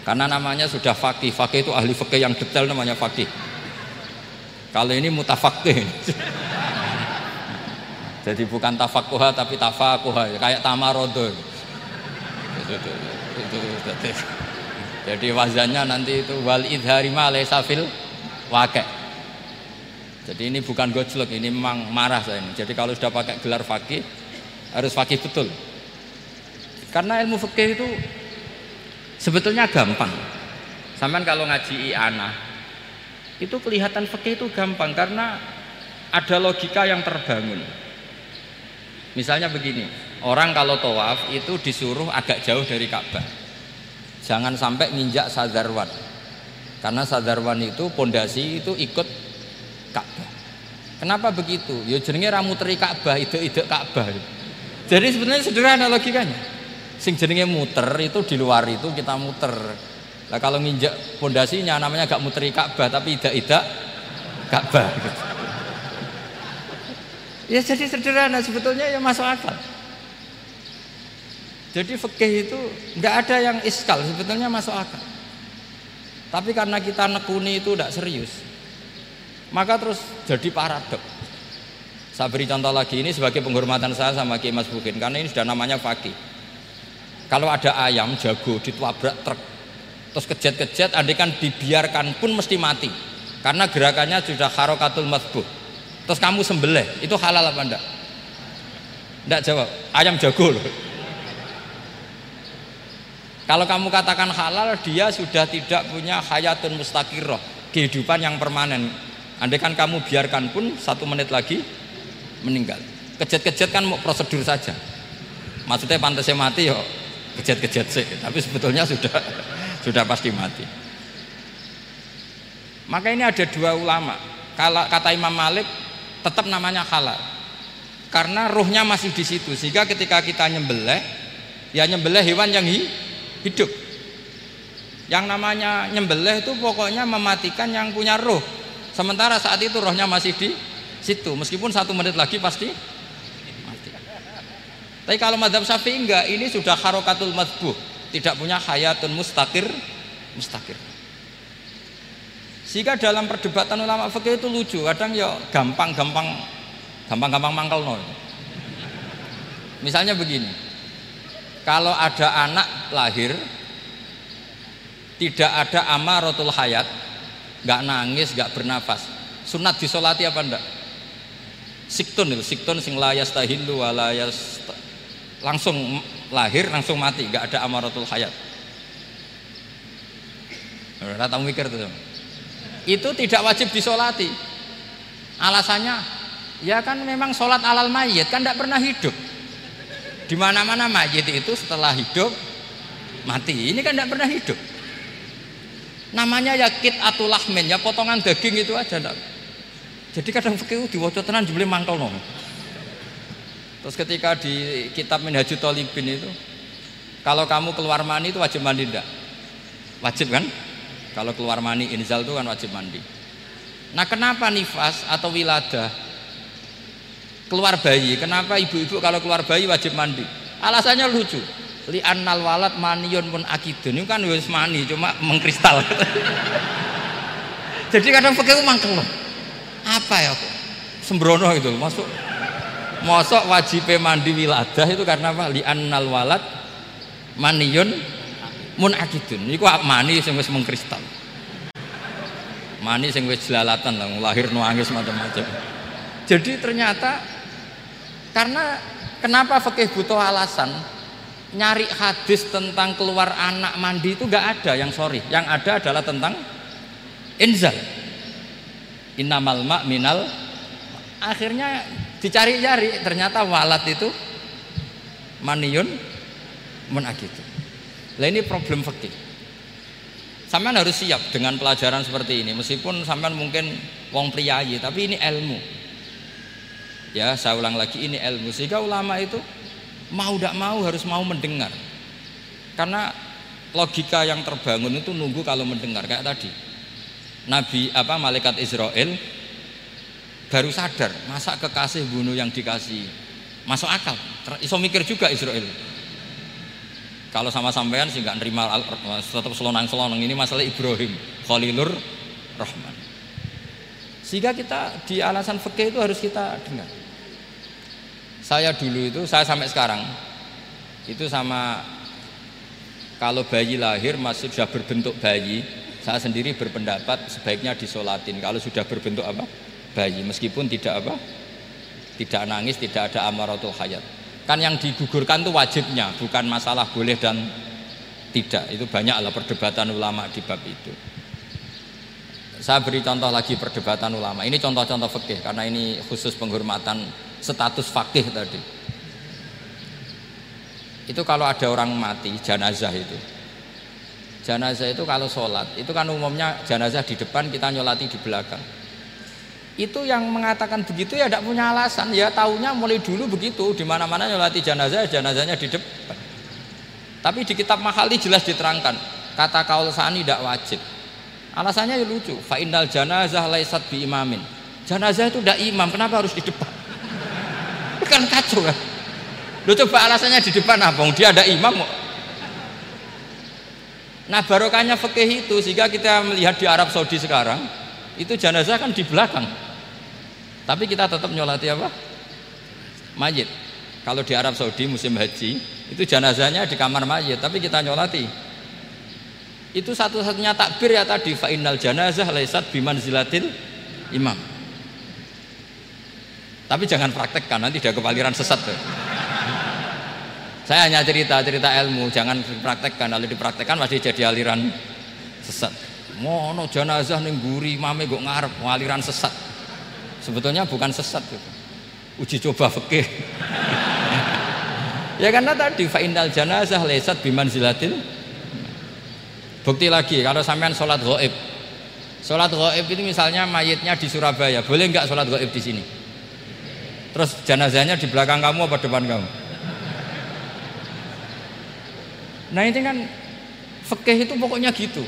S1: Karena namanya sudah fakih. Fakih itu ahli fakih yang detail namanya fakih. Kalau ini mutafakih jadi bukan tafakuha tapi tafakuha kayak tamarodo. Jadi wazannya nanti itu wal idhari ma safil wakek. Jadi ini bukan gojlok, ini memang marah saya ini. Jadi kalau sudah pakai gelar fakih harus fakih betul. Karena ilmu fakih itu sebetulnya gampang. Sampai kalau ngaji iana itu kelihatan fakih itu gampang karena ada logika yang terbangun. Misalnya begini, orang kalau tawaf itu disuruh agak jauh dari Ka'bah. Jangan sampai nginjak sadarwan. Karena sadarwan itu pondasi itu ikut. Kenapa begitu? Ya jenenge ramu teri Ka'bah, ide-ide Ka'bah. Jadi sebenarnya sederhana logikanya. Sing jenenge muter itu di luar itu kita muter. Nah kalau nginjak pondasinya namanya gak muteri Ka'bah tapi ide-ide Ka'bah. Gitu. Ya jadi sederhana sebetulnya ya masuk akal. Jadi fikih itu nggak ada yang iskal sebetulnya masuk akal. Tapi karena kita nekuni itu tidak serius, maka terus jadi paradok. Saya beri contoh lagi ini sebagai penghormatan saya sama Kiai Mas Bukin karena ini sudah namanya fakih. Kalau ada ayam jago ditwabrak truk terus kejet-kejet, kan dibiarkan pun mesti mati. Karena gerakannya sudah harokatul matbuh terus kamu sembelih itu halal apa enggak? Enggak jawab ayam jago loh. Kalau kamu katakan halal dia sudah tidak punya hayatun mustaqirroh kehidupan yang permanen andai kan kamu biarkan pun satu menit lagi meninggal. Kejet-kejet kan prosedur saja. Maksudnya pantasnya mati yo kejet-kejet sih. Tapi sebetulnya sudah sudah pasti mati. Maka ini ada dua ulama. Kalau kata Imam Malik tetap namanya halal karena ruhnya masih di situ. Sehingga ketika kita nyembelih ya nyembelih hewan yang hidup. Yang namanya nyembelih itu pokoknya mematikan yang punya roh. Sementara saat itu rohnya masih di situ. Meskipun satu menit lagi pasti mati. Tapi kalau madhab syafi'i enggak, ini sudah harokatul madbuh. Tidak punya hayatun mustakir, mustakir. Sehingga dalam perdebatan ulama fikih itu lucu, kadang ya gampang-gampang gampang-gampang mangkel no. Misalnya begini. Kalau ada anak lahir tidak ada amaratul hayat, nggak nangis, nggak bernafas. Sunat disolati apa enggak? Siktun itu, siktun sing layas tahilu walayas langsung lahir langsung mati, nggak ada amaratul hayat. Rata mikir tuh itu tidak wajib disolati alasannya ya kan memang sholat alal mayit kan tidak pernah hidup di mana mana mayit itu setelah hidup mati ini kan tidak pernah hidup namanya ya kit atau lahmen ya potongan daging itu aja enggak. jadi kadang fikih diwaca tenan jebule mangkel no. terus ketika di kitab Minhajul Talibin itu kalau kamu keluar mani itu wajib mandi enggak wajib kan kalau keluar mani inzal itu kan wajib mandi. Nah kenapa nifas atau wiladah keluar bayi? Kenapa ibu-ibu kalau keluar bayi wajib mandi? Alasannya lucu. Li annal walad manion pun akidun ini kan wis mani cuma mengkristal. Jadi kadang pakai mangkel. Apa ya kok? Sembrono itu masuk Mosok wajib mandi wiladah itu karena apa? Li annal walad manion mun akidun niku mani sing wis mengkristal mani sing wis jelalatan lah lahir nuangis macam-macam jadi ternyata karena kenapa fakih butuh alasan nyari hadis tentang keluar anak mandi itu gak ada yang sorry. Yang ada adalah tentang inzal. Innamal ma' minal akhirnya dicari-cari ternyata walat itu maniun menakitun Nah ini problem fikih. Sampean harus siap dengan pelajaran seperti ini. Meskipun sampean mungkin wong priayi tapi ini ilmu. Ya, saya ulang lagi ini ilmu. Sehingga ulama itu mau tidak mau harus mau mendengar. Karena logika yang terbangun itu nunggu kalau mendengar kayak tadi. Nabi apa malaikat Israel baru sadar masa kekasih bunuh yang dikasih masuk akal iso mikir juga Israel kalau sama sampean sih nggak nerima tetap selonang selonang ini masalah Ibrahim Khalilur Rahman. Sehingga kita di alasan fikih itu harus kita dengar. Saya dulu itu saya sampai sekarang itu sama kalau bayi lahir masih sudah berbentuk bayi, saya sendiri berpendapat sebaiknya disolatin. Kalau sudah berbentuk apa? Bayi, meskipun tidak apa? Tidak nangis, tidak ada amaratul hayat. Kan yang digugurkan itu wajibnya, bukan masalah boleh dan tidak. Itu banyaklah perdebatan ulama di bab itu. Saya beri contoh lagi perdebatan ulama. Ini contoh-contoh fikih karena ini khusus penghormatan status fakih tadi. Itu kalau ada orang mati jenazah itu. Jenazah itu kalau sholat itu kan umumnya jenazah di depan kita nyolati di belakang. Itu yang mengatakan begitu ya tidak punya alasan. Ya tahunya mulai dulu begitu di mana mana nyolati jenazah jenazahnya di depan. Tapi di kitab mahali jelas diterangkan kata kaul sani tidak wajib. Alasannya ya lucu. Fa indal janazah laisat bi imamin. Jenazah itu tidak imam kenapa harus di depan kan kacau kan lu coba alasannya di depan apa dia ada imam nah barokahnya fikih itu sehingga kita melihat di Arab Saudi sekarang itu jenazah kan di belakang tapi kita tetap nyolati apa? Mayit. Kalau di Arab Saudi musim haji itu jenazahnya di kamar mayit, tapi kita nyolati. Itu satu-satunya takbir ya tadi fa innal janazah laisat zilatil imam. Tapi jangan praktekkan nanti dia kepaliran sesat tuh. Saya hanya cerita-cerita ilmu, jangan dipraktekkan. Kalau dipraktekkan masih jadi aliran sesat. Mono jenazah ning guri mame kok ngarep aliran sesat sebetulnya bukan sesat gitu. uji coba fikih ya karena tadi fa'indal janazah lesat biman zilatil bukti lagi kalau sampean sholat goib sholat goib itu misalnya mayitnya di Surabaya boleh nggak sholat goib di sini terus jenazahnya di belakang kamu apa depan kamu nah ini kan Fikih itu pokoknya gitu.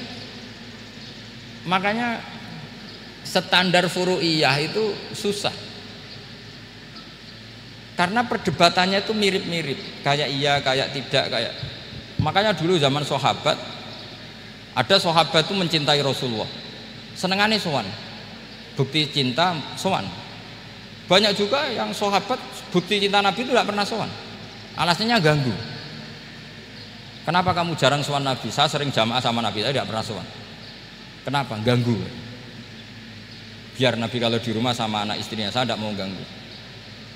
S1: Makanya standar furu'iyah itu susah. Karena perdebatannya itu mirip-mirip, kayak iya, kayak tidak, kayak. Makanya dulu zaman sahabat ada sahabat itu mencintai Rasulullah. Senengannya sowan. Bukti cinta sowan. Banyak juga yang sahabat bukti cinta Nabi itu tidak pernah sowan. Alasannya ganggu. Kenapa kamu jarang sowan Nabi? Saya sering jamaah sama Nabi, saya tidak pernah sowan. Kenapa? Ganggu. Biar Nabi kalau di rumah sama anak istrinya saya tidak mau ganggu.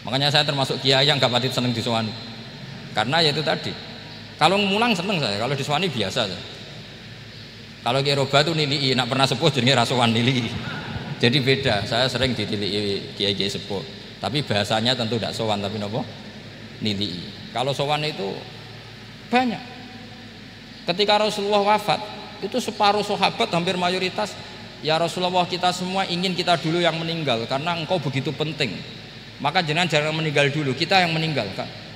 S1: Makanya saya termasuk kiai yang gak pati seneng disowani. Karena ya itu tadi. Kalau mulang seneng saya, kalau disowani biasa saya. Kalau Kiai Roba itu nili, nak pernah sepuh jadi rasuan nili. Jadi beda. Saya sering ditili Kiai Kiai sepuh. Tapi bahasanya tentu tidak sowan tapi nopo nili. Kalau sowan itu banyak. Ketika Rasulullah wafat, itu separuh sahabat hampir mayoritas ya Rasulullah kita semua ingin kita dulu yang meninggal karena engkau begitu penting. Maka jangan jangan meninggal dulu, kita yang meninggal.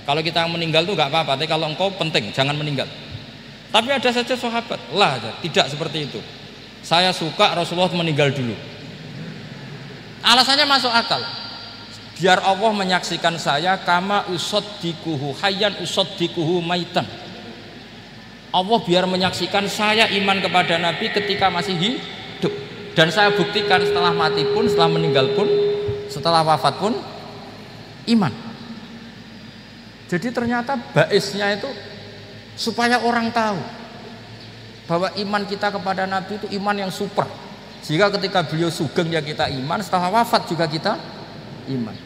S1: Kalau kita yang meninggal itu nggak apa-apa, tapi kalau engkau penting jangan meninggal. Tapi ada saja sahabat, lah tidak seperti itu. Saya suka Rasulullah meninggal dulu. Alasannya masuk akal. Biar Allah menyaksikan saya kama usod dikuhu hayyan usod dikuhu maitan. Allah biar menyaksikan saya iman kepada Nabi ketika masih hidup dan saya buktikan setelah mati pun, setelah meninggal pun, setelah wafat pun iman. Jadi ternyata baisnya itu supaya orang tahu bahwa iman kita kepada Nabi itu iman yang super. Sehingga ketika beliau sugeng ya kita iman, setelah wafat juga kita iman.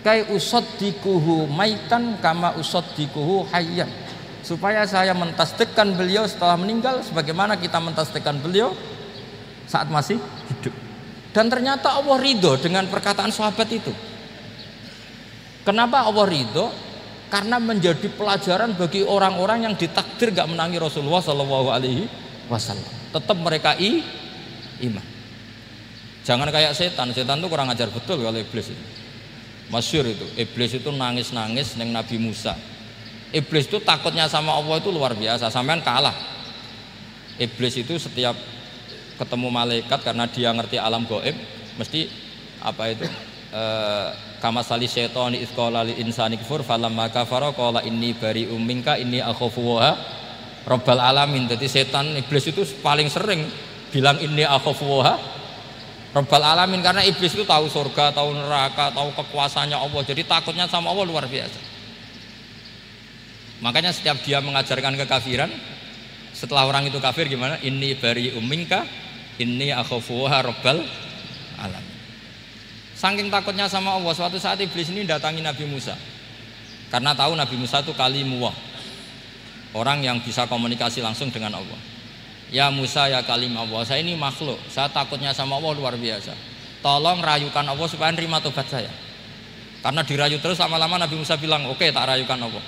S1: Kai usod dikuhu maitan kama usod dikuhu hayyan. Supaya saya mentasdikkan beliau setelah meninggal sebagaimana kita mentasdikkan beliau saat masih hidup. Dan ternyata Allah ridho dengan perkataan sahabat itu. Kenapa Allah ridho? karena menjadi pelajaran bagi orang-orang yang ditakdir gak menangi Rasulullah Shallallahu Alaihi Wasallam. Tetap mereka i, iman. Jangan kayak setan, setan itu kurang ajar betul kalau iblis itu. Masyur itu, iblis itu nangis-nangis neng Nabi Musa. Iblis itu takutnya sama Allah itu luar biasa, sampean kalah. Iblis itu setiap ketemu malaikat karena dia ngerti alam goib, mesti apa itu? Eh, kama sali syaitani isqala insani kufur falamma kafara qala inni bari minka inni akhafu wa rabbal alamin. Jadi setan iblis itu paling sering bilang inni akhafu wa rabbal alamin karena iblis itu tahu surga, tahu neraka, tahu kekuasaannya Allah. Jadi takutnya sama Allah luar biasa. Makanya setiap dia mengajarkan kekafiran, setelah orang itu kafir gimana? Ini bari umingka, ini akhafu wa rabbal alamin. Saking takutnya sama Allah, suatu saat iblis ini datangi Nabi Musa. Karena tahu Nabi Musa itu kalimuwah. Orang yang bisa komunikasi langsung dengan Allah. Ya Musa ya kalim Allah, saya ini makhluk. Saya takutnya sama Allah luar biasa. Tolong rayukan Allah supaya nerima tobat saya. Karena dirayu terus lama-lama Nabi Musa bilang, oke okay, tak rayukan Allah.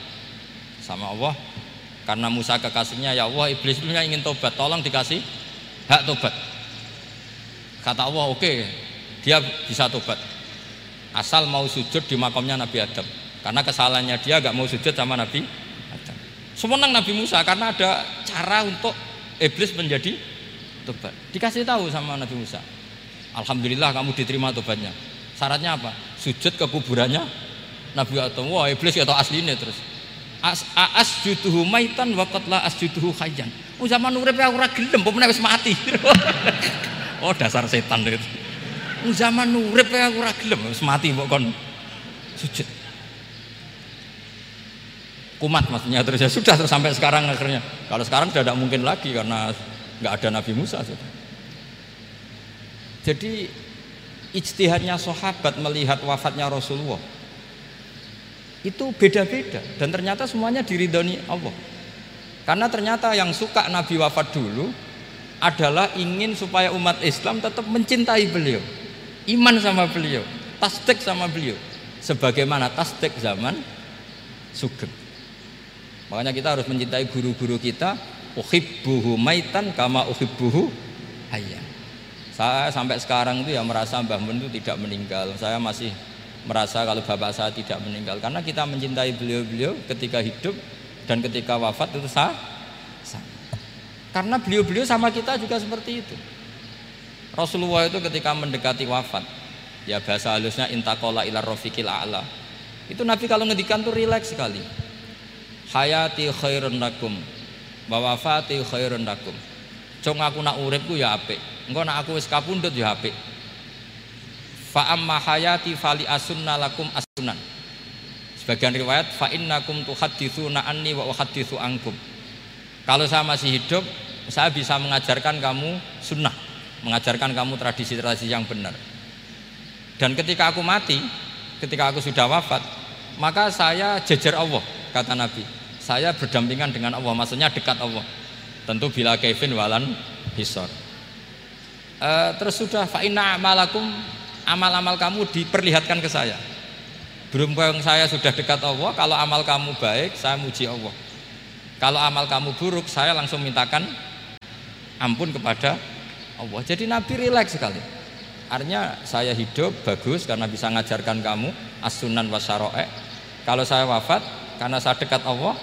S1: Sama Allah. Karena Musa kekasihnya, ya Allah iblis punya ingin tobat, tolong dikasih hak tobat. Kata Allah, oke, okay, dia bisa tobat asal mau sujud di makamnya Nabi Adam karena kesalahannya dia gak mau sujud sama Nabi Adam semenang Nabi Musa karena ada cara untuk iblis menjadi tobat. Dikasih tahu sama Nabi Musa Alhamdulillah kamu diterima tobatnya. Syaratnya apa? Sujud ke kuburannya Nabi Adam. Wah iblis ya asli aslinya terus. As as jutuhu maitan wakatlah as jutuhu khayyan. Oh zaman urip aku ora gelem wis mati. Oh dasar setan itu. Zaman nurip ya aku ora gelem wis mati kon sujud. Kumat maksudnya terus ya sudah terus sampai sekarang akhirnya. Kalau sekarang sudah tidak mungkin lagi karena nggak ada Nabi Musa sudah. Jadi ijtihadnya sahabat melihat wafatnya Rasulullah itu beda-beda dan ternyata semuanya diridhoni Allah. Karena ternyata yang suka Nabi wafat dulu adalah ingin supaya umat Islam tetap mencintai beliau iman sama beliau tasdik sama beliau sebagaimana tasdik zaman sugeng makanya kita harus mencintai guru-guru kita uhibbuhu maitan kama uhibbuhu hayyan saya sampai sekarang itu ya merasa Mbah Mun itu tidak meninggal saya masih merasa kalau bapak saya tidak meninggal karena kita mencintai beliau-beliau ketika hidup dan ketika wafat itu sah, sah. Karena beliau-beliau sama kita juga seperti itu. Rasulullah itu ketika mendekati wafat, ya bahasa halusnya intakola ila rofiqil a'la. Itu Nabi kalau ngedikan tuh rileks sekali. Hayati khairun lakum wa wafati khairun lakum. Cong aku nak uripku ya apik. Engko nak aku wis kapundhut ya apik. Fa amma hayati fali asunna lakum asunan. Sebagian riwayat fa innakum tuhadditsuna anni wa uhadditsu ankum. Kalau saya masih hidup, saya bisa mengajarkan kamu sunnah, mengajarkan kamu tradisi-tradisi yang benar. Dan ketika aku mati, ketika aku sudah wafat, maka saya jejer Allah, kata Nabi. Saya berdampingan dengan Allah, maksudnya dekat Allah. Tentu bila Kevin walan hisor. E, terus sudah fa'inna amalakum amal-amal kamu diperlihatkan ke saya. Berhubung saya sudah dekat Allah, kalau amal kamu baik, saya muji Allah. Kalau amal kamu buruk, saya langsung mintakan ampun kepada Allah. Jadi Nabi rileks sekali. Artinya saya hidup bagus karena bisa mengajarkan kamu as-sunan. Kalau saya wafat karena saya dekat Allah,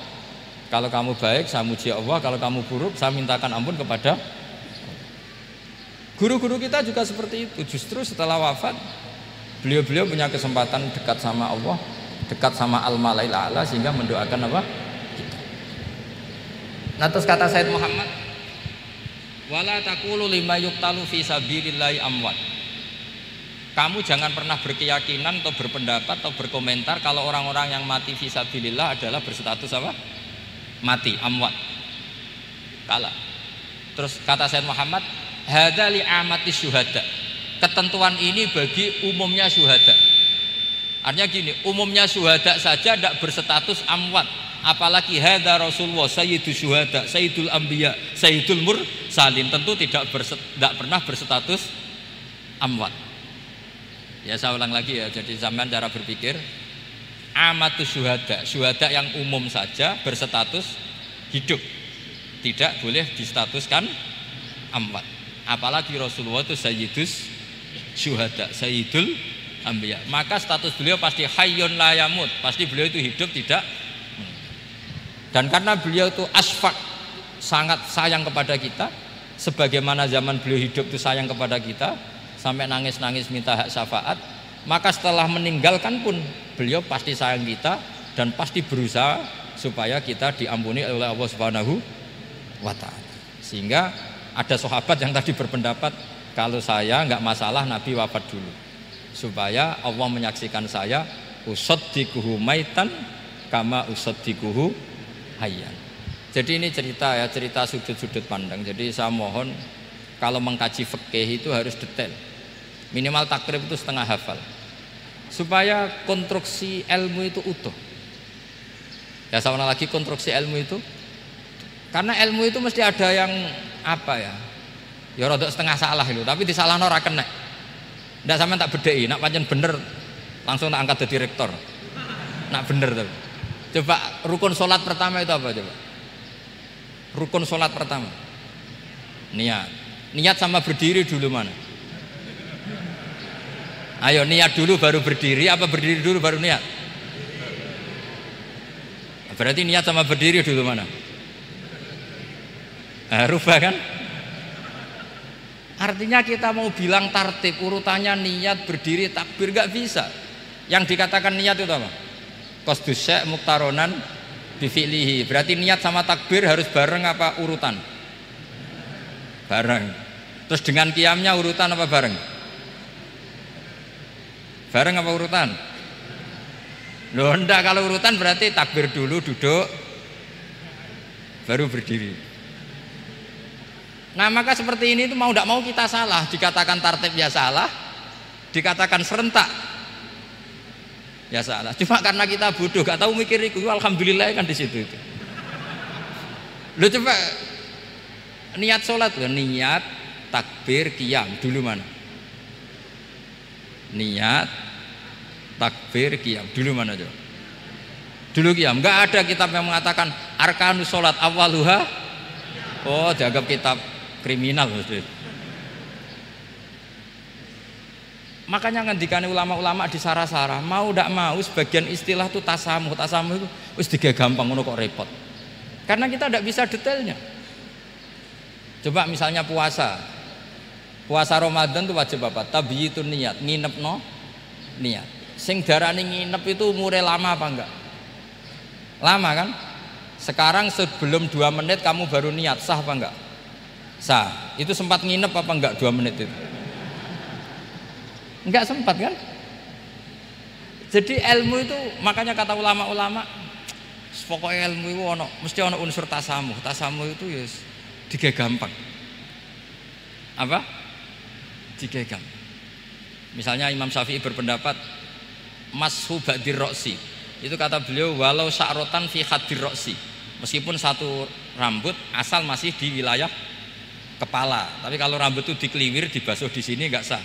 S1: kalau kamu baik saya muji Allah, kalau kamu buruk saya mintakan ampun kepada Guru-guru kita juga seperti itu. Justru setelah wafat, beliau-beliau punya kesempatan dekat sama Allah, dekat sama Al-Malail A'la sehingga mendoakan apa? Nah terus kata Said Muhammad Wala takulu lima yuktalu fi sabilillahi amwat Kamu jangan pernah berkeyakinan atau berpendapat atau berkomentar kalau orang-orang yang mati fi adalah berstatus apa? Mati, amwat. Kalah. Terus kata Said Muhammad, hadza li amati syuhada. Ketentuan ini bagi umumnya syuhada. Artinya gini, umumnya syuhada saja tidak berstatus amwat apalagi hadza Rasulullah sayyidul syuhada sayyidul anbiya sayyidul mursalin tentu tidak tidak pernah berstatus amwat ya saya ulang lagi ya jadi zaman cara berpikir amatus syuhada. Syuhada yang umum saja berstatus hidup. Tidak boleh distatuskan amwat. Apalagi Rasulullah itu sayyidus syuhada sayyidul anbiya. Maka status beliau pasti hayyun layamut pasti beliau itu hidup tidak dan karena beliau itu asfak sangat sayang kepada kita, sebagaimana zaman beliau hidup itu sayang kepada kita, sampai nangis-nangis minta hak syafaat, maka setelah meninggalkan pun beliau pasti sayang kita dan pasti berusaha supaya kita diampuni oleh Allah Subhanahu wa taala. Sehingga ada sahabat yang tadi berpendapat kalau saya nggak masalah Nabi wafat dulu supaya Allah menyaksikan saya usaddiquhu maitan kama usaddiquhu hayyan. Jadi ini cerita ya, cerita sudut-sudut pandang. Jadi saya mohon kalau mengkaji fikih itu harus detail. Minimal takrib itu setengah hafal. Supaya konstruksi ilmu itu utuh. Ya sama lagi konstruksi ilmu itu karena ilmu itu mesti ada yang apa ya? Ya rada setengah salah itu, tapi disalahno ora kena. Ndak sampean tak bedheki, nak pancen bener langsung tak angkat jadi rektor. Nak bener tapi. Coba rukun sholat pertama itu apa coba? Rukun sholat pertama. Niat. Niat sama berdiri dulu mana? Ayo niat dulu baru berdiri apa berdiri dulu baru niat? Berarti niat sama berdiri dulu mana? Eh, rubah kan? Artinya kita mau bilang tartib urutannya niat berdiri takbir gak bisa. Yang dikatakan niat itu apa? Qasdus syek muktaronan bifilihi. Berarti niat sama takbir harus bareng apa urutan? Bareng. Terus dengan kiamnya urutan apa bareng? Bareng apa urutan? Loh enggak kalau urutan berarti takbir dulu duduk baru berdiri. Nah maka seperti ini itu mau tidak mau kita salah dikatakan tartib ya salah, dikatakan serentak ya salah. Cuma karena kita bodoh, gak tahu mikir itu, alhamdulillah kan di situ itu. Lu coba niat sholat niat takbir kiam dulu mana? Niat takbir kiam dulu mana coba? Dulu kiam, nggak ada kitab yang mengatakan arkanus sholat awaluha. Oh, dianggap kitab kriminal maksudnya. Makanya ngendikane ulama-ulama di sarah-sarah, mau tidak mau sebagian istilah itu tasamuh, tasamuh itu wis tiga gampang kok repot. Karena kita tidak bisa detailnya. Coba misalnya puasa. Puasa Ramadan itu wajib apa? itu niat, nginep no niat. Sing darani nginep itu umure lama apa enggak? Lama kan? Sekarang sebelum dua menit kamu baru niat, sah apa enggak? Sah. Itu sempat nginep apa enggak dua menit itu? Enggak sempat kan? Jadi ilmu itu makanya kata ulama-ulama pokoknya ilmu itu ono mesti ono unsur tasamu. Tasamu itu ya tiga gampang. Apa? Tiga gampang. Misalnya Imam Syafi'i berpendapat mashu ba'dir roksi. Itu kata beliau walau sa'rotan fi hadir roksi. Meskipun satu rambut asal masih di wilayah kepala. Tapi kalau rambut itu dikeliwir, dibasuh di sini nggak sah.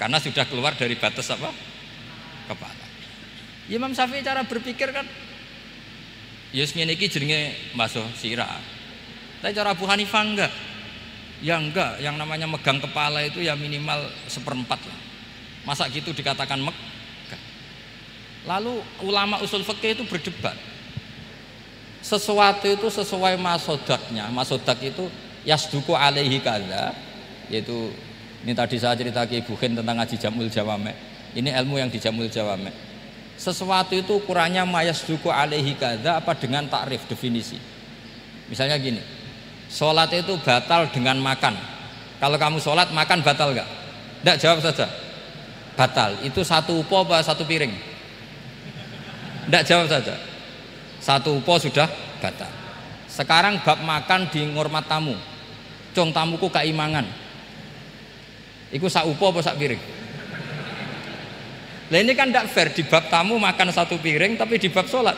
S1: Karena sudah keluar dari batas apa? Kepala. Imam Syafi'i cara berpikir kan ngene iki jenenge basuh sirah. Tapi cara Abu Hanifah enggak. Ya enggak, yang namanya megang kepala itu ya minimal seperempat lah. Masa gitu dikatakan meg? Lalu ulama usul fikih itu berdebat. Sesuatu itu sesuai masodaknya. Masodak itu yasduku alaihi kada yaitu ini tadi saya cerita ke Ibu Khen tentang ngaji Jamul Jawame. Ini ilmu yang di Jamul Jawame. Sesuatu itu ukurannya mayasduku alaihi kada apa dengan takrif definisi. Misalnya gini, sholat itu batal dengan makan. Kalau kamu sholat makan batal nggak? Tidak jawab saja. Batal. Itu satu upo apa satu piring? Tidak jawab saja. Satu upo sudah batal. Sekarang bab makan di ngormat tamu. Cong tamuku keimangan Iku sak upo apa sak piring? Lah ini kan tidak fair di bab tamu makan satu piring tapi di bab sholat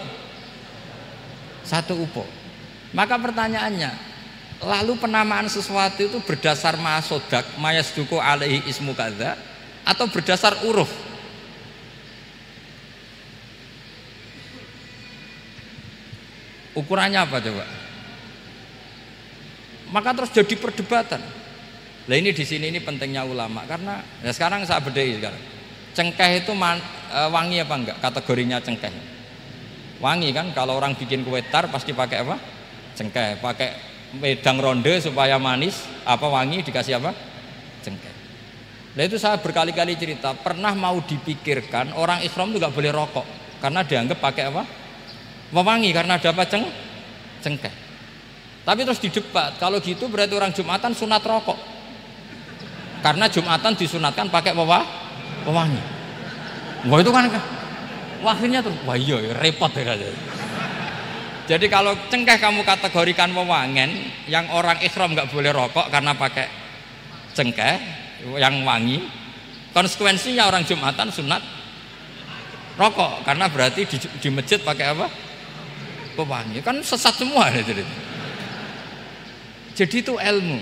S1: satu upo. Maka pertanyaannya, lalu penamaan sesuatu itu berdasar masodak mayasduko alaihi ismu kada atau berdasar uruf? Ukurannya apa coba? Maka terus jadi perdebatan. Nah ini di sini ini pentingnya ulama karena ya sekarang saya bedai sekarang. Cengkeh itu man, e, wangi apa enggak? Kategorinya cengkeh. Wangi kan kalau orang bikin kue tar pasti pakai apa? Cengkeh, pakai wedang ronde supaya manis, apa wangi dikasih apa? Cengkeh. Nah itu saya berkali-kali cerita, pernah mau dipikirkan orang ikhram itu nggak boleh rokok karena dianggap pakai apa? Mewangi karena ada apa ceng? Cengkeh. Tapi terus didebat, kalau gitu berarti orang Jumatan sunat rokok karena Jumatan disunatkan pakai wawah wewangi. Wah itu kan akhirnya tuh wah iya ya, repot ya Jadi kalau cengkeh kamu kategorikan wewangen, yang orang ikhram nggak boleh rokok karena pakai cengkeh yang wangi. Konsekuensinya orang Jumatan sunat rokok karena berarti di, di masjid pakai apa? Pewangi. Kan sesat semua jadi. Jadi itu ilmu.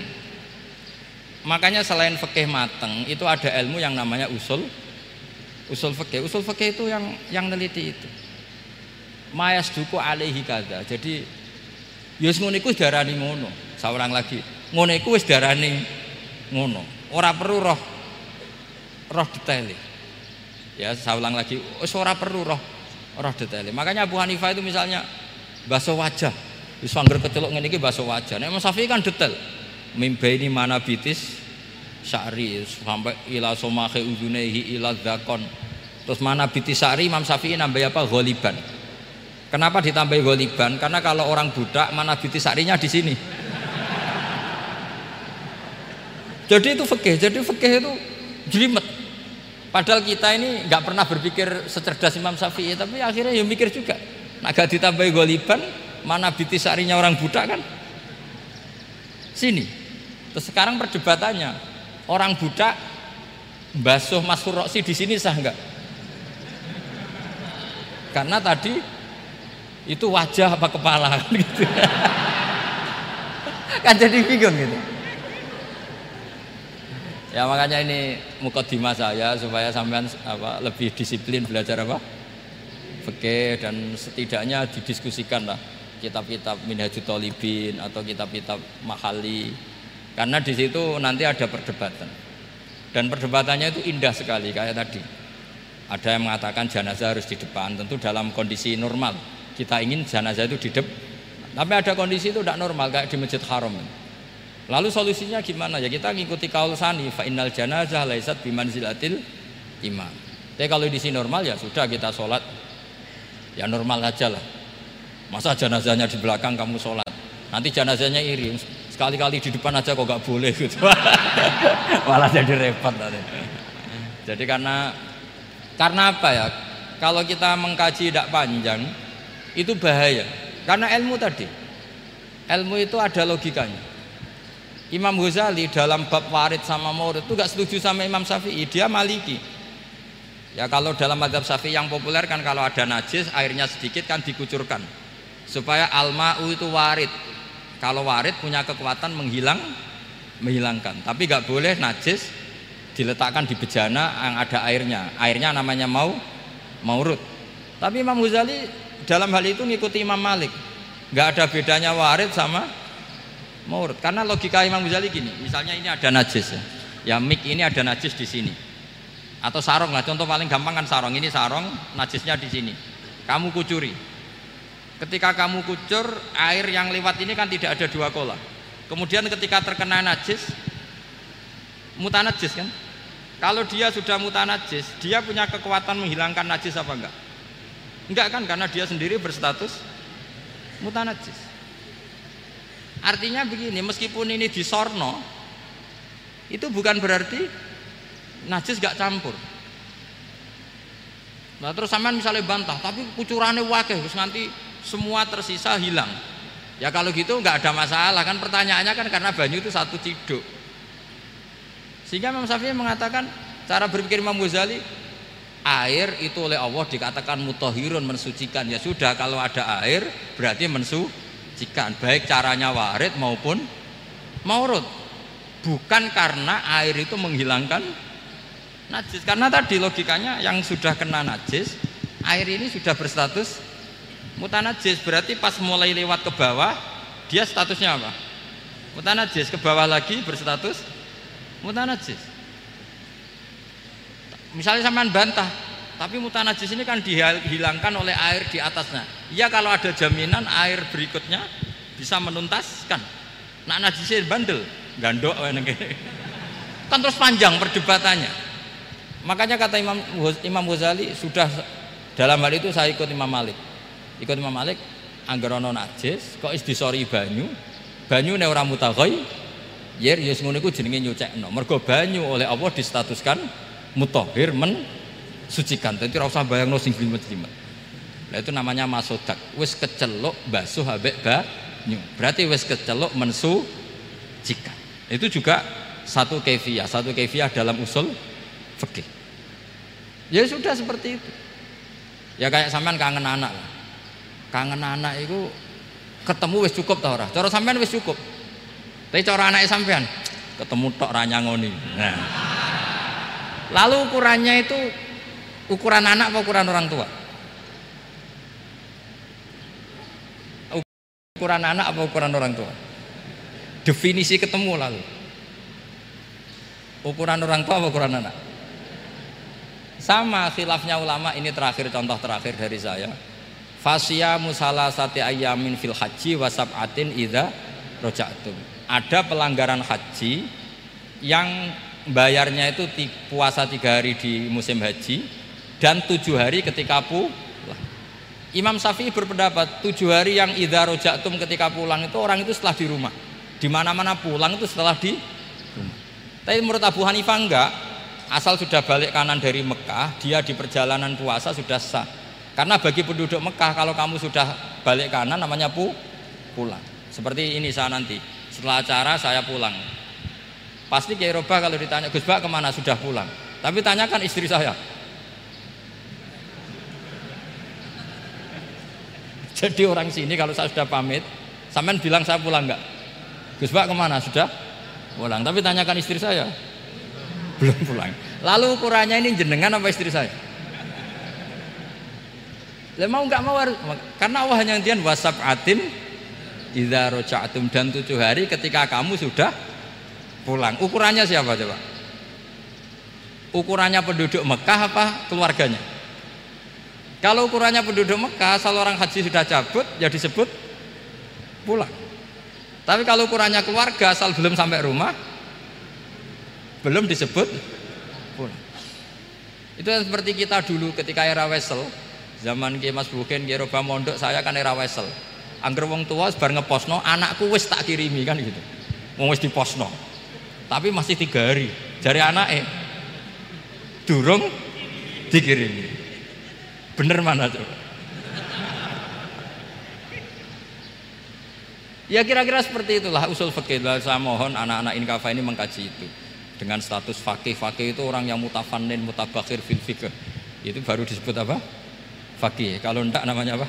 S1: Makanya selain fikih mateng itu ada ilmu yang namanya usul usul fikih. Usul fikih itu yang yang neliti itu. Mayas duku alaihi kada. Jadi yus ngono iku darani ngono. Seorang lagi. Ngono iku wis darani ngono. Ora perlu roh roh detail. Ya, saya lagi, wis ora perlu roh roh detail. Makanya Abu Hanifah itu misalnya baso wajah. Wis angger kecelok ngene iki baso wajah. Nek Imam kan detail ini mana bitis syari sampai ila somahe uzunehi ila zakon terus mana bitis syari Imam Syafi'i nambah apa goliban kenapa ditambah goliban karena kalau orang budak mana bitis syarinya di sini? Jadi itu fikih jadi fikih itu jelimet. Padahal kita ini nggak pernah berpikir secerdas Imam Syafi'i tapi akhirnya ya mikir juga. Nah gak ditambah goliban mana bitis syarinya orang budak kan? Sini. Terus sekarang perdebatannya. Orang budak basuh masuk roksi di sini sah enggak? Karena tadi itu wajah apa kepala gitu. kan jadi bingung gitu. Ya makanya ini mukadimah saya supaya sampean apa lebih disiplin belajar apa? Fikih dan setidaknya didiskusikan lah kitab-kitab Minhajul Talibin atau kitab-kitab Mahali karena di situ nanti ada perdebatan. Dan perdebatannya itu indah sekali kayak tadi. Ada yang mengatakan jenazah harus di depan, tentu dalam kondisi normal. Kita ingin jenazah itu di depan. Tapi ada kondisi itu tidak normal kayak di Masjid Haram. Lalu solusinya gimana? Ya kita ngikuti kaul sani fa innal janazah laisat bimanzilatil imam. Tapi kalau di sini normal ya sudah kita sholat ya normal aja lah. Masa jenazahnya di belakang kamu sholat? Nanti jenazahnya iri. Sekali-kali di depan aja kok gak boleh gitu. Malah jadi repot tadi. Jadi karena karena apa ya? Kalau kita mengkaji tidak panjang itu bahaya. Karena ilmu tadi. Ilmu itu ada logikanya. Imam Ghazali dalam bab warid sama murid itu gak setuju sama Imam Syafi'i, dia maliki. Ya kalau dalam madhab Syafi'i yang populer kan kalau ada najis airnya sedikit kan dikucurkan supaya alma'u itu warid. Kalau warid punya kekuatan menghilang menghilangkan, tapi gak boleh najis diletakkan di bejana yang ada airnya. Airnya namanya mau maurut. Tapi Imam Ghazali dalam hal itu ngikuti Imam Malik. Gak ada bedanya warid sama Maurud. Karena logika Imam Ghazali gini, misalnya ini ada najis ya. Ya mik ini ada najis di sini. Atau sarong lah, contoh paling gampang kan sarong. Ini sarong, najisnya di sini. Kamu kucuri. Ketika kamu kucur, air yang lewat ini kan tidak ada dua kola. Kemudian ketika terkena najis, mutanajis kan? Kalau dia sudah mutanajis, dia punya kekuatan menghilangkan najis apa enggak? Enggak kan karena dia sendiri berstatus mutanajis. Artinya begini, meskipun ini disorno, itu bukan berarti najis gak campur. Nah terus sampean misalnya bantah, tapi kucurannya wakil, terus nanti semua tersisa hilang. Ya kalau gitu nggak ada masalah kan pertanyaannya kan karena banyu itu satu ciduk. Sehingga Imam Syafi'i mengatakan cara berpikir Imam Ghazali air itu oleh Allah dikatakan mutahirun mensucikan. Ya sudah kalau ada air berarti mensu jika baik caranya warid maupun maurud. Bukan karena air itu menghilangkan najis. Karena tadi logikanya yang sudah kena najis air ini sudah berstatus mutanajis. Berarti pas mulai lewat ke bawah dia statusnya apa? Mutanajis. Ke bawah lagi berstatus mutanajis misalnya sampean bantah tapi mutanajis ini kan dihilangkan oleh air di atasnya. Iya kalau ada jaminan air berikutnya bisa menuntaskan. Nak najisnya bandel, gandok kan terus panjang perdebatannya. Makanya kata Imam Imam Ghazali sudah dalam hal itu saya ikut Imam Malik. Ikut Imam Malik anggar ana najis kok istisori banyu. Banyu nek ora mutaghai yer ya ngono iku jenenge nyucekno. Mergo banyu oleh Allah distatuskan mutahhir men sucikan. Jadi rasa bayang sing jelimet nah itu namanya masodak. Wis kecelok basuh habek banyu. Berarti wis kecelok mensucikan itu juga satu kefiah satu kefiah dalam usul fikih. Ya sudah seperti itu. Ya kayak sampean kangen anak kangen anak itu ketemu wis cukup tau ora? Cara sampean wis cukup. Tapi cara anak sampean ketemu tok ranyangoni nah lalu ukurannya itu Ukuran anak apa ukuran orang tua? Ukuran anak apa ukuran orang tua? Definisi ketemu lalu. Ukuran orang tua apa ukuran anak? Sama khilafnya ulama ini terakhir contoh terakhir dari saya. Fasya musala sati ayamin fil haji wasab'atin ida rojatum. Ada pelanggaran haji yang bayarnya itu puasa tiga hari di musim haji dan tujuh hari ketika pulang. Imam Syafi'i berpendapat tujuh hari yang idza rojatum ketika pulang itu orang itu setelah di rumah. Di mana-mana pulang itu setelah di rumah. Tapi menurut Abu Hanifah enggak, asal sudah balik kanan dari Mekah, dia di perjalanan puasa sudah sah. Karena bagi penduduk Mekah kalau kamu sudah balik kanan namanya pu pulang. Seperti ini saya nanti. Setelah acara saya pulang. Pasti Kiai Roba kalau ditanya Gus Bak ke mana sudah pulang. Tapi tanyakan istri saya, Jadi orang sini kalau saya sudah pamit, sampean bilang saya pulang enggak? Gus Pak ke mana? Sudah pulang. Tapi tanyakan istri saya, belum pulang. Lalu ukurannya ini jenengan apa istri saya? Lah mau enggak mau harus karena Allah hanya ngendian wasab atin idza dan tujuh hari ketika kamu sudah pulang. Ukurannya siapa coba? Ukurannya penduduk Mekah apa keluarganya? Kalau ukurannya penduduk Mekah, asal orang haji sudah cabut, ya disebut pulang. Tapi kalau ukurannya keluarga asal belum sampai rumah belum disebut pulang. Itu seperti kita dulu ketika era Wesel, zaman Ki Mas Buken, Ki Roba Mondok, saya kan era Wesel. Angger wong tua sebar ngeposno, anakku wis tak kirimi kan gitu. Wong wis diposno. Tapi masih tiga hari. Jari anak eh durung dikirimi. Bener mana coba? Ya kira-kira seperti itulah usul fikih. Saya mohon anak-anak inkafa ini mengkaji itu. Dengan status fakih, fakih itu orang yang mutafanin, mutabakhir fil fikih. Itu baru disebut apa? Fakih. Kalau enggak namanya apa?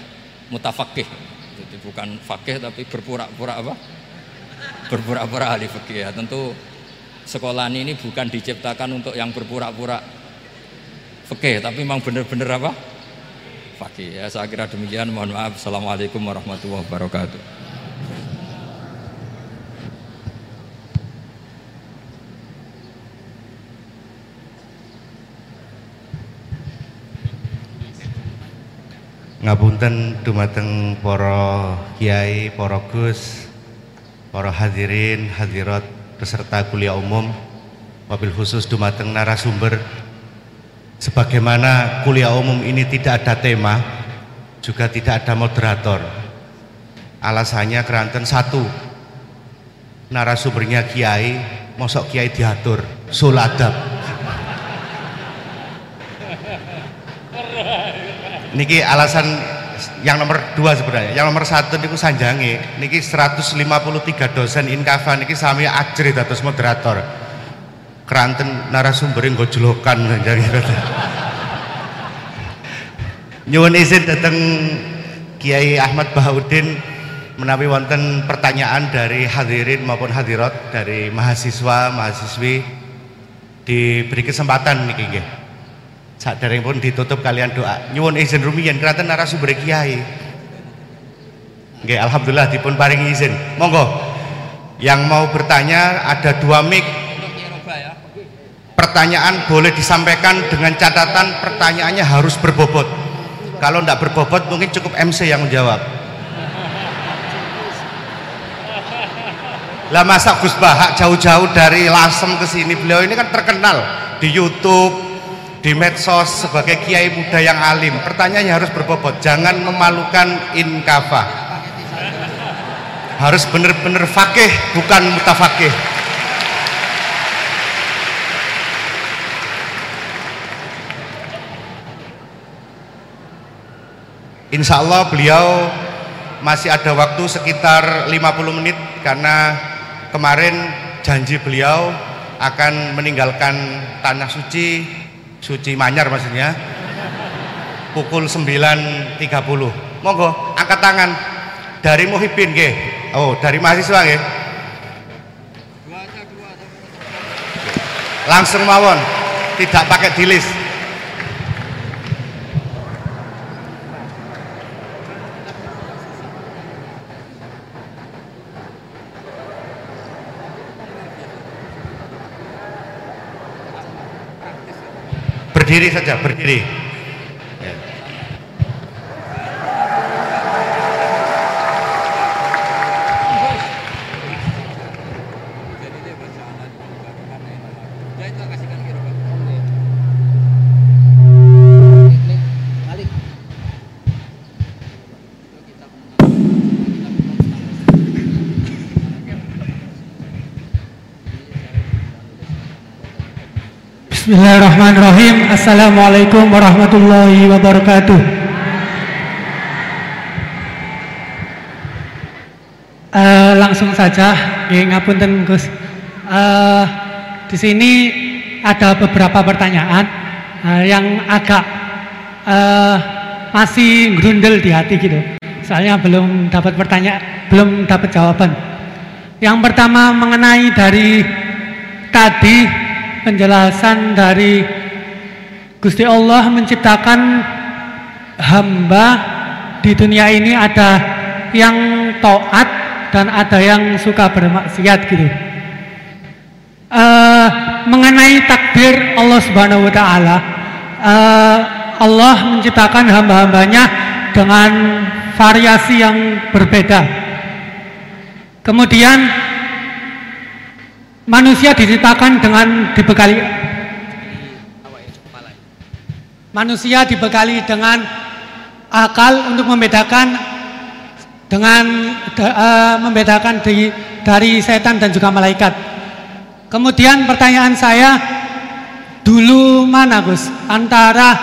S1: Mutafakih. Itu bukan fakih tapi berpura-pura apa? Berpura-pura ahli fikih ya. Tentu sekolah ini bukan diciptakan untuk yang berpura-pura fikih, tapi memang benar-benar apa? Fakih. Ya saya kira demikian. Mohon maaf. Assalamualaikum warahmatullahi wabarakatuh.
S2: ngapunten dumateng para kiai, para gus, para hadirin, hadirat peserta kuliah umum, wabil khusus dumateng narasumber. Sebagaimana kuliah umum ini tidak ada tema, juga tidak ada moderator. Alasannya keranten satu, narasumbernya kiai, mosok kiai diatur, suladab. niki alasan yang nomor dua sebenarnya. Yang nomor satu niku sanjangi niki 153 dosen inkafa niki sami ajri dados moderator. Keranten narasumberin gue julukan jadi nyuwun izin datang Kiai Ahmad Bahaudin menawi wonten pertanyaan dari hadirin maupun hadirat dari mahasiswa mahasiswi. Diberi kesempatan niki nggih pun ditutup kalian doa. Nyuwun izin rumiyin kraten narasumber kiai. Nggih, alhamdulillah dipun paring izin. Monggo. Yang mau bertanya ada dua mic. Pertanyaan boleh disampaikan dengan catatan pertanyaannya harus berbobot. Kalau tidak berbobot mungkin cukup MC yang menjawab. Lah masa Gus Bahak jauh-jauh dari Lasem ke sini beliau ini kan terkenal di YouTube, di medsos sebagai kiai muda yang alim. Pertanyaannya harus berbobot. Jangan memalukan inkafa harus benar-benar fakih bukan mutafakih. Insya Allah beliau masih ada waktu sekitar 50 menit karena kemarin janji beliau akan meninggalkan tanah suci Suci Manyar maksudnya. Pukul 9.30 monggo angkat tangan. Dari Muhibin ke oh dari mahasiswa ke langsung mawon. Tidak pakai dilis berdiri saja berdiri
S3: Bismillahirrahmanirrahim. Assalamualaikum warahmatullahi wabarakatuh. Uh, Langsung saja ya, Ngapunten Gus. Uh, Di sini ada beberapa pertanyaan uh, Yang agak uh, Masih grundel di hati gitu. Soalnya belum dapat pertanyaan Belum dapat jawaban. Yang pertama mengenai dari Tadi penjelasan dari Gusti Allah menciptakan hamba di dunia ini ada yang taat dan ada yang suka bermaksiat gitu. Uh, mengenai takdir Allah Subhanahu wa taala, uh, Allah menciptakan hamba-hambanya dengan variasi yang berbeda. Kemudian manusia diciptakan dengan dibekali manusia dibekali dengan akal untuk membedakan dengan uh, membedakan di, dari setan dan juga malaikat. Kemudian pertanyaan saya dulu mana Gus antara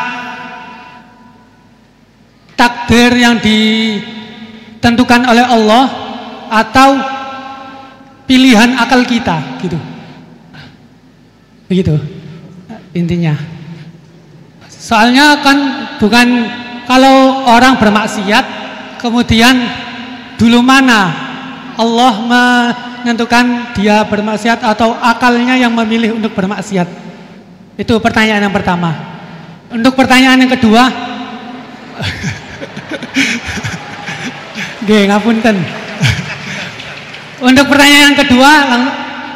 S3: takdir yang ditentukan oleh Allah atau pilihan akal kita gitu. Begitu intinya. Soalnya kan bukan kalau orang bermaksiat kemudian dulu mana Allah menentukan dia bermaksiat atau akalnya yang memilih untuk bermaksiat? Itu pertanyaan yang pertama. Untuk pertanyaan yang kedua, Oke, ngapunten. Untuk pertanyaan yang kedua,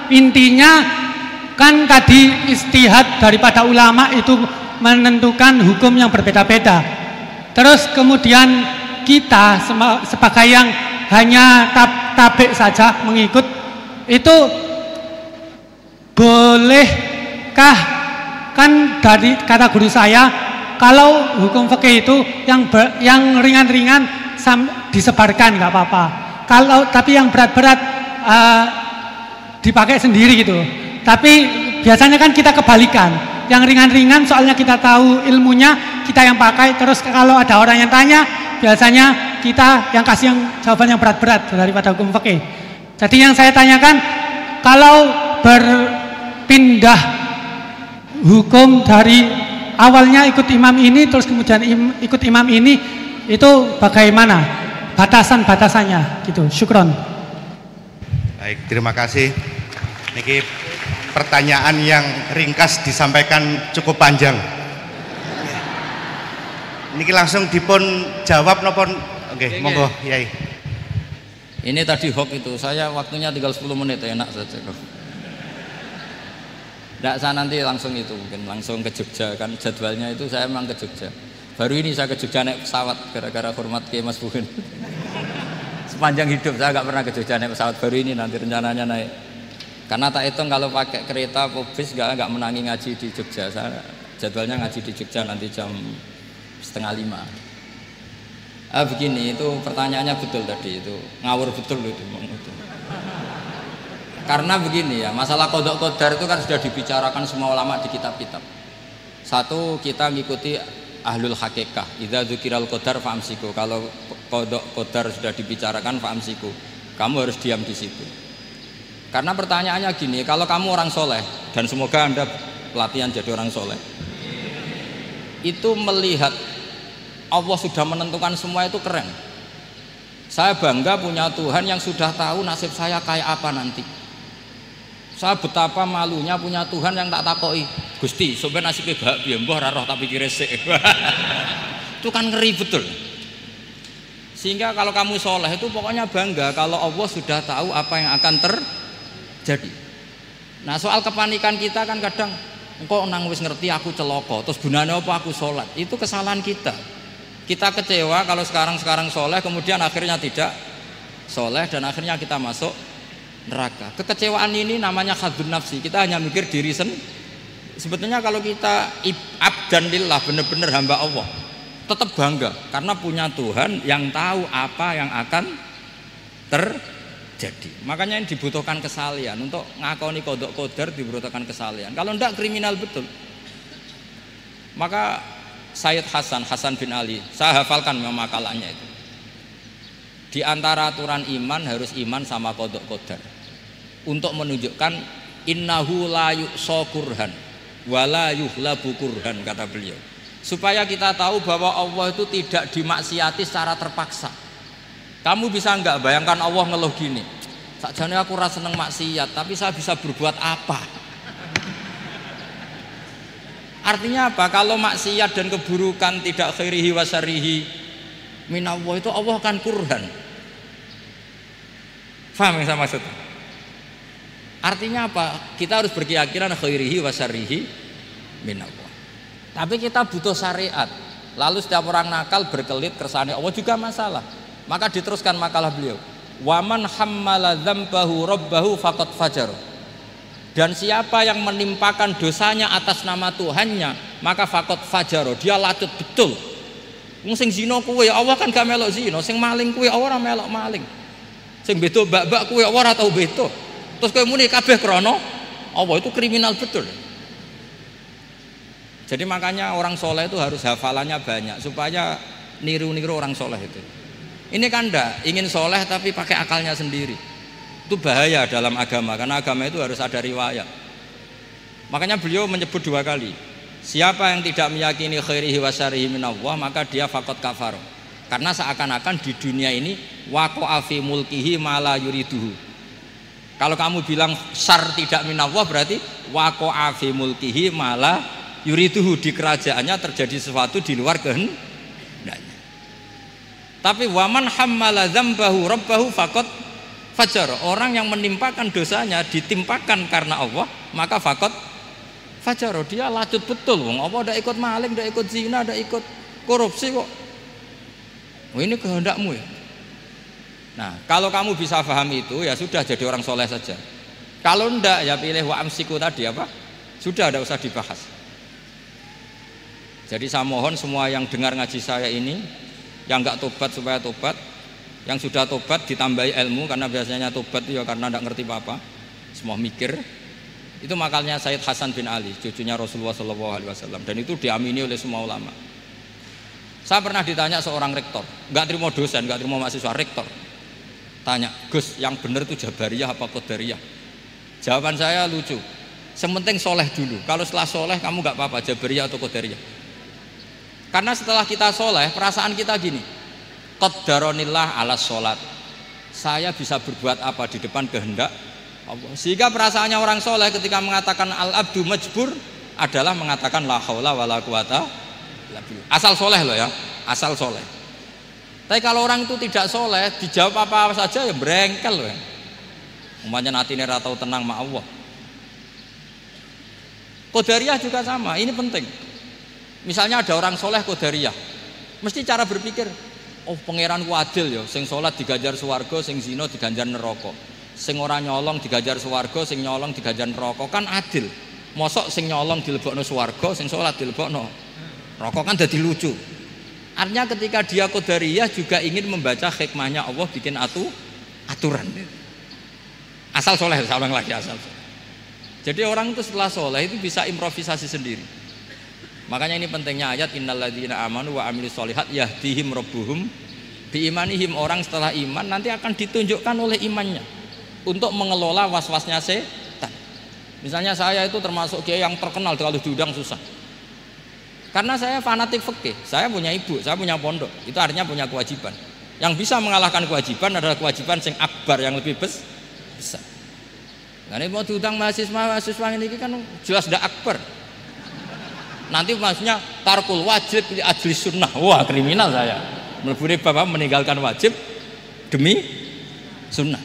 S3: intinya kan tadi istihad daripada ulama itu menentukan hukum yang berbeda-beda. Terus kemudian kita sebagai yang hanya tab tabik saja mengikut itu bolehkah kan dari kata guru saya kalau hukum fikih itu yang yang ringan-ringan disebarkan nggak apa-apa kalau tapi yang berat-berat uh, dipakai sendiri gitu. Tapi biasanya kan kita kebalikan. Yang ringan-ringan soalnya kita tahu ilmunya kita yang pakai. Terus kalau ada orang yang tanya biasanya kita yang kasih yang jawaban yang berat-berat daripada hukum fikih. Jadi yang saya tanyakan kalau berpindah hukum dari awalnya ikut imam ini terus kemudian im, ikut imam ini itu bagaimana? Batasan-batasannya gitu syukron
S2: baik terima kasih Niki pertanyaan yang ringkas disampaikan cukup panjang. Ini langsung dipun jawab nopon. Oke, okay, monggo, Yai.
S1: Ini tadi hoax itu, saya waktunya tinggal 10 menit enak saja kok. Tidak saya nanti langsung itu mungkin langsung ke Jogja kan jadwalnya itu saya memang ke Jogja. Baru ini saya ke Jogja naik pesawat gara-gara hormat ke Mas Buhin. Sepanjang hidup saya nggak pernah ke Jogja naik pesawat. Baru ini nanti rencananya naik karena tak hitung kalau pakai kereta bis gak, gak menangi ngaji di Jogja. Saya jadwalnya ngaji di Jogja nanti jam setengah lima. Ah begini itu pertanyaannya betul tadi itu ngawur betul itu. Karena begini ya masalah kodok kodar itu kan sudah dibicarakan semua ulama di kitab-kitab. Satu kita ngikuti ahlul hakikah. Idza dzukiral kodar famsiku. Kalau kodok kodar sudah dibicarakan famsiku. Kamu harus diam di situ. Karena pertanyaannya gini, kalau kamu orang soleh dan semoga anda pelatihan jadi orang soleh, itu melihat Allah sudah menentukan semua itu keren. Saya bangga punya Tuhan yang sudah tahu nasib saya kayak apa nanti. Saya betapa malunya punya Tuhan yang tak takoi. Gusti, sebenarnya nasibnya bahagia, mbah roh tapi kira itu kan ngeri betul. Sehingga kalau kamu soleh itu pokoknya bangga kalau Allah sudah tahu apa yang akan terjadi. Jadi nah soal kepanikan kita kan kadang engkau nang wis ngerti aku celoko terus gunanya apa aku sholat? Itu kesalahan kita. Kita kecewa kalau sekarang-sekarang soleh kemudian akhirnya tidak soleh dan akhirnya kita masuk neraka. Kekecewaan ini namanya khadun nafsi. Kita hanya mikir diri sendiri sebetulnya kalau kita abdan benar-benar hamba Allah tetap bangga karena punya Tuhan yang tahu apa yang akan terjadi. Jadi makanya yang dibutuhkan kesalian. Untuk ngakoni kodok kodar dibutuhkan kesalian. Kalau tidak kriminal betul. Maka Sayyid Hasan Hasan bin Ali saya hafalkan makalannya itu. Di antara aturan iman harus iman sama kodok kodar untuk menunjukkan innahu la yuqsakurhan wala yuhlabu kurhan kata beliau supaya kita tahu bahwa Allah itu tidak dimaksiati secara terpaksa kamu bisa nggak bayangkan Allah ngeluh gini. Sakjane aku rasa seneng maksiat, tapi saya bisa berbuat apa? Artinya apa? Kalau maksiat dan keburukan tidak khairihi wasarihi minallah itu Allah akan kurhan. Faham yang saya maksud? Artinya apa? Kita harus berkeyakinan khairihi wasarihi minallah. Tapi kita butuh syariat. Lalu setiap orang nakal berkelit kersane Allah juga masalah. Maka diteruskan makalah beliau. Waman hammala dzambahu rabbahu faqad fajar. Dan siapa yang menimpakan dosanya atas nama Tuhannya, maka fakot fajaro, dia lacut betul. Sing zina kuwe Allah kan gak melok zina, sing maling kuwe ora melok maling. Sing beto bak-bak kuwe ora tau beto. Terus kowe muni kabeh krana Allah itu kriminal betul. Jadi makanya orang soleh itu harus hafalannya banyak supaya niru-niru orang soleh itu. Ini kan ndak ingin soleh tapi pakai akalnya sendiri. Itu bahaya dalam agama karena agama itu harus ada riwayat. Makanya beliau menyebut dua kali. Siapa yang tidak meyakini khairihi wa syarihi minallah maka dia fakot kafar. Karena seakan-akan di dunia ini wako afi mulkihi mala yuriduhu. Kalau kamu bilang syar tidak minallah berarti wako afi mulkihi mala yuriduhu di kerajaannya terjadi sesuatu di luar kehendaknya. Tapi waman hammala dzambahu rabbahu fakot fajar orang yang menimpakan dosanya ditimpakan karena Allah maka fakot fajar dia lacut betul. Wong apa udah ikut maling udah ikut zina udah ikut korupsi kok? Oh, ini kehendakmu ya? Nah kalau kamu bisa paham itu ya sudah jadi orang soleh saja. Kalau ndak ya pilih wa amsiku tadi apa? Sudah ada usah dibahas jadi saya mohon semua yang dengar ngaji saya ini yang nggak tobat supaya tobat yang sudah tobat ditambahi ilmu karena biasanya tobat ya karena tidak ngerti apa-apa semua mikir. Itu makalnya Sayyid Hasan bin Ali cucunya Rasulullah SAW dan itu diamini oleh semua ulama. Saya pernah ditanya seorang rektor nggak terima dosen nggak terima mahasiswa rektor. Tanya Gus yang benar itu Jabariyah apa Qadariyah? Jawaban saya lucu. Sementing soleh dulu. Kalau setelah soleh kamu nggak apa-apa Jabariyah atau Qadariyah karena setelah kita soleh perasaan kita gini. Qaddaronillah ala sholat. Saya bisa berbuat apa di depan kehendak Allah. Sehingga perasaannya orang soleh ketika mengatakan al abdu majbur adalah mengatakan la haula wala quwata asal soleh loh ya asal soleh. Tapi kalau orang itu tidak soleh dijawab apa, -apa saja ya berengkel loh ya. Umpamanya nanti ini tahu tenang ma Allah. Kodariah juga sama ini penting misalnya ada orang soleh Kodariah mesti cara berpikir oh pangeran adil ya sing salat digajar swarga sing zina diganjar neraka. Sing ora nyolong digajar swarga sing nyolong digajar neraka. Kan adil. Mosok sing nyolong dilebokno swarga sing salat dilebokno neraka kan jadi lucu. Artinya ketika dia kodariyah juga ingin membaca hikmahnya Allah bikin atu aturan. Asal soleh salah lagi asal jadi orang itu setelah soleh itu bisa improvisasi sendiri Makanya ini pentingnya ayat innalladzina amanu wa amilus solihat yahdihim rabbuhum imanihim orang setelah iman nanti akan ditunjukkan oleh imannya untuk mengelola was-wasnya setan. Misalnya saya itu termasuk kiai yang terkenal kalau diundang susah. Karena saya fanatik fikih, saya punya ibu, saya punya pondok, itu artinya punya kewajiban. Yang bisa mengalahkan kewajiban adalah kewajiban sing akbar yang lebih besar. Nah ini mau diundang mahasiswa mahasiswa ini kan jelas tidak akbar nanti maksudnya tarkul wajib ajli sunnah. Wah kriminal saya. Meleburi bapak meninggalkan wajib demi sunnah.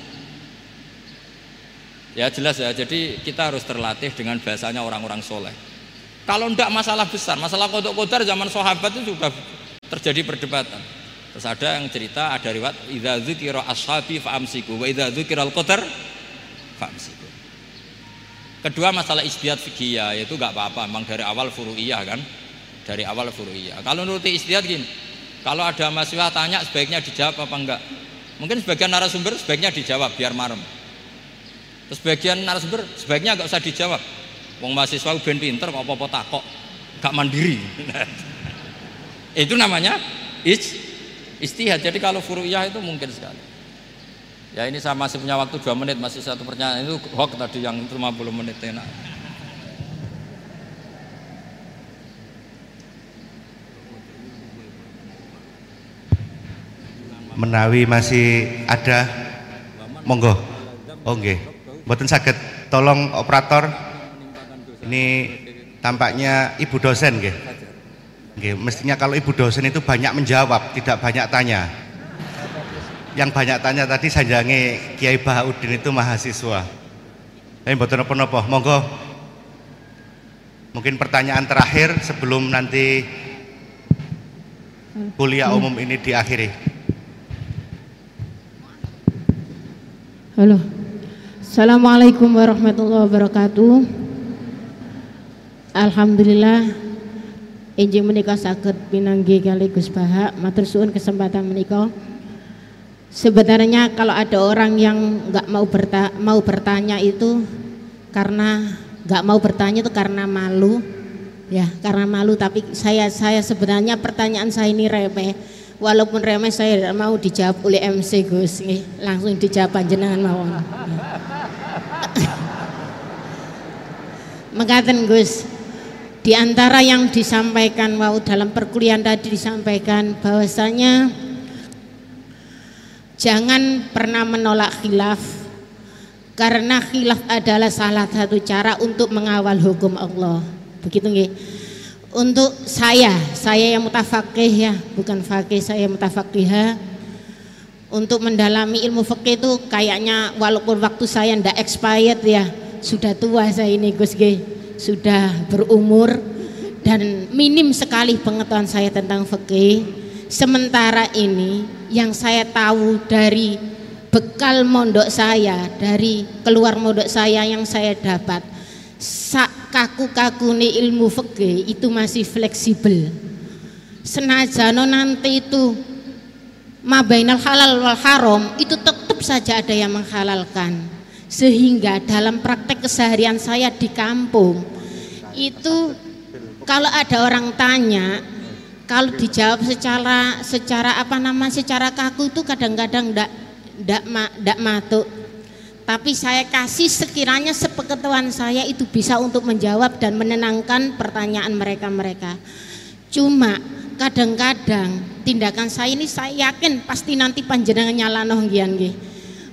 S1: Ya jelas ya. Jadi kita harus terlatih dengan bahasanya orang-orang soleh. Kalau tidak masalah besar masalah kodok kodar zaman sahabat itu sudah terjadi perdebatan. Terus ada yang cerita ada riwayat idza dzukira ashabi fa'amsiku wa idza dzukira al-qadar fa'amsiku Kedua masalah istiad fikih yaitu nggak apa-apa, memang dari awal furu'iyah kan, dari awal furu'iyah. Kalau nuruti istiad gini, kalau ada mahasiswa tanya sebaiknya dijawab apa enggak? Mungkin sebagian narasumber sebaiknya dijawab biar marem. Terus sebagian narasumber sebaiknya nggak usah dijawab. Wong mahasiswa ben pinter kok apa-apa takok, gak mandiri. itu namanya istihad. Jadi kalau furu'iyah itu mungkin sekali. Ya ini saya masih punya waktu dua menit masih satu pertanyaan itu hoax tadi yang 50 menit enak.
S2: Menawi masih ada monggo. Oh nggih. Saged tolong operator ini tampaknya ibu dosen. Nggih, mestinya kalau ibu dosen itu banyak menjawab, tidak banyak tanya yang banyak tanya tadi sanjange Kiai Bahaudin itu mahasiswa. Tapi mboten napa-napa, monggo. Mungkin pertanyaan terakhir sebelum nanti kuliah umum ini diakhiri.
S4: Halo. Assalamualaikum warahmatullahi wabarakatuh. Alhamdulillah Injing menikah sakit pinanggi kali Gus Baha matur suun kesempatan menikah sebenarnya kalau ada orang yang nggak mau berta mau bertanya itu karena nggak mau bertanya itu karena malu ya karena malu. Tapi saya saya sebenarnya pertanyaan saya ini remeh. Walaupun remeh saya tidak mau dijawab oleh MC Gus. Langsung dijawab panjenengan mawon. Mengatakan Gus di antara yang disampaikan wow dalam perkuliahan tadi disampaikan bahwasanya jangan pernah menolak khilaf karena khilaf adalah salah satu cara untuk mengawal hukum Allah. Begitu nggih. Untuk saya, saya yang mutafakih ya, bukan fakih, saya mutafakih untuk mendalami ilmu fikih itu kayaknya walaupun waktu saya ndak expired ya, sudah tua saya ini Gus G sudah berumur dan minim sekali pengetahuan saya tentang fikih. Sementara ini yang saya tahu dari bekal mondok saya, dari keluar mondok saya yang saya dapat, kaku-kaku ilmu fikih itu masih fleksibel. Senajano nanti itu mabainal halal wal haram itu tetap saja ada yang menghalalkan sehingga dalam praktek keseharian saya di kampung itu kalau ada orang tanya kalau dijawab secara secara apa nama secara kaku itu kadang-kadang ndak ndak ndak matuk. Tapi saya kasih sekiranya sepengetahuan saya itu bisa untuk menjawab dan menenangkan pertanyaan mereka-mereka. Cuma kadang-kadang tindakan saya ini saya yakin pasti nanti panjenengan nyalano nggih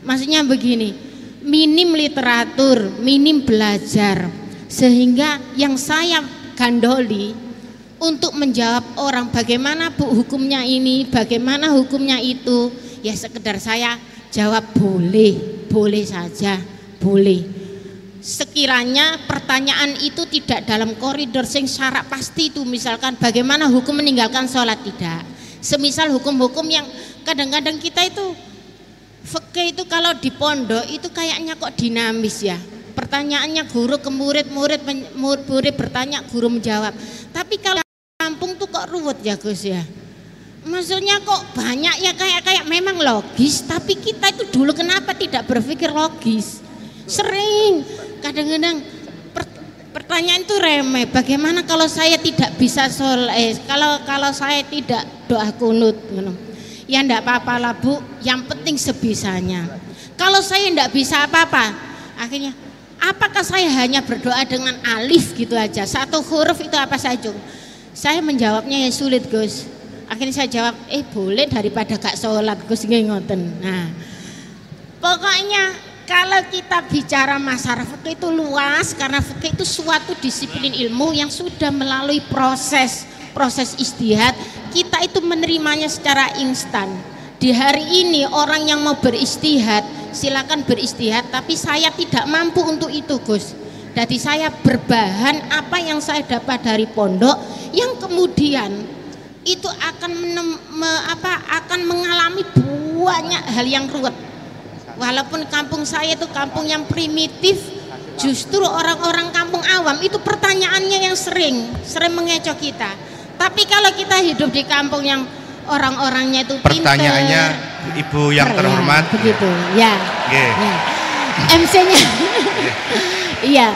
S4: maksudnya begini minim literatur, minim belajar. Sehingga yang saya gandoli untuk menjawab orang bagaimana Bu hukumnya ini, bagaimana hukumnya itu, ya sekedar saya jawab boleh, boleh saja, boleh. Sekiranya pertanyaan itu tidak dalam koridor sing syarat pasti itu misalkan bagaimana hukum meninggalkan sholat tidak. Semisal hukum-hukum yang kadang-kadang kita itu Fikih itu kalau di pondok itu kayaknya kok dinamis ya. Pertanyaannya guru ke murid, murid murid bertanya, guru menjawab. Tapi kalau kampung tuh kok ruwet ya Gus ya. Maksudnya kok banyak ya kayak kayak memang logis, tapi kita itu dulu kenapa tidak berpikir logis? Sering kadang-kadang per, pertanyaan itu remeh. Bagaimana kalau saya tidak bisa sol eh, kalau kalau saya tidak doa kunut, ya enggak apa-apa lah bu yang penting sebisanya kalau saya enggak bisa apa-apa akhirnya apakah saya hanya berdoa dengan alif gitu aja satu huruf itu apa saja saya menjawabnya ya sulit Gus. Akhirnya saya jawab eh boleh daripada gak sholat Gus ngoten. Nah pokoknya kalau kita bicara masalah fikih itu luas karena fikih itu suatu disiplin ilmu yang sudah melalui proses proses istihad kita itu menerimanya secara instan. Di hari ini orang yang mau beristihad silakan beristihad tapi saya tidak mampu untuk itu Gus jadi saya berbahan apa yang saya dapat dari pondok yang kemudian itu akan menem, me, apa, akan mengalami banyak hal yang ruwet. Walaupun kampung saya itu kampung yang primitif justru orang-orang kampung awam itu pertanyaannya yang sering sering mengecoh kita. Tapi kalau kita hidup di kampung yang orang-orangnya itu
S2: pertanyaannya pinter, ibu yang terhormat.
S4: begitu ya, yeah. ya. MC-nya iya.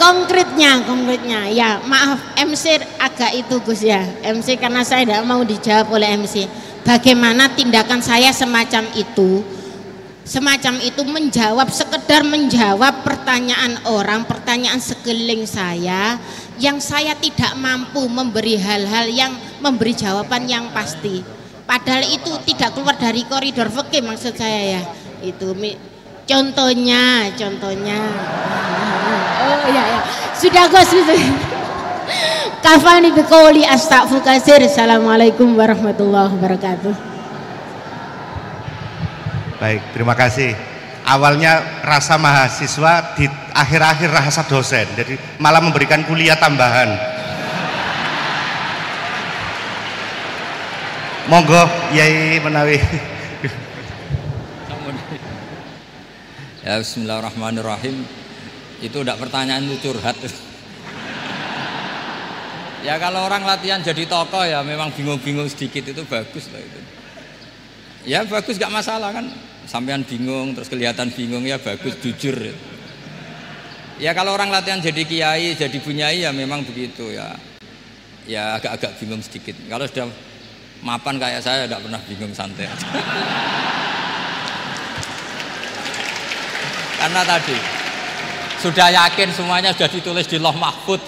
S4: Konkretnya konkretnya. Ya maaf MC agak itu Gus ya. MC karena saya tidak mau dijawab oleh MC bagaimana tindakan saya semacam itu? Semacam itu menjawab sekedar menjawab pertanyaan orang pertanyaan sekeliling saya yang saya tidak mampu memberi hal-hal yang memberi jawaban yang pasti. Padahal itu tidak keluar dari koridor fikih maksud saya ya. Itu contohnya, contohnya. Oh iya ya. Sudah Gus. Kafani biqauli astaghfir kasir. Assalamualaikum warahmatullahi wabarakatuh.
S2: Baik, terima kasih awalnya rasa mahasiswa di akhir-akhir rasa dosen jadi malah memberikan kuliah tambahan monggo Yai menawi
S1: Ya, Bismillahirrahmanirrahim. Itu udah pertanyaan itu curhat. ya kalau orang latihan jadi tokoh ya memang bingung-bingung sedikit itu bagus lah itu. Ya bagus gak masalah kan. Sampean bingung terus kelihatan bingung ya bagus jujur. Ya kalau orang latihan jadi kiai, jadi bunyai ya memang begitu ya. Ya agak-agak bingung sedikit. Kalau sudah mapan kayak saya tidak pernah bingung santai. Karena tadi sudah yakin semuanya sudah ditulis di loh mahfud.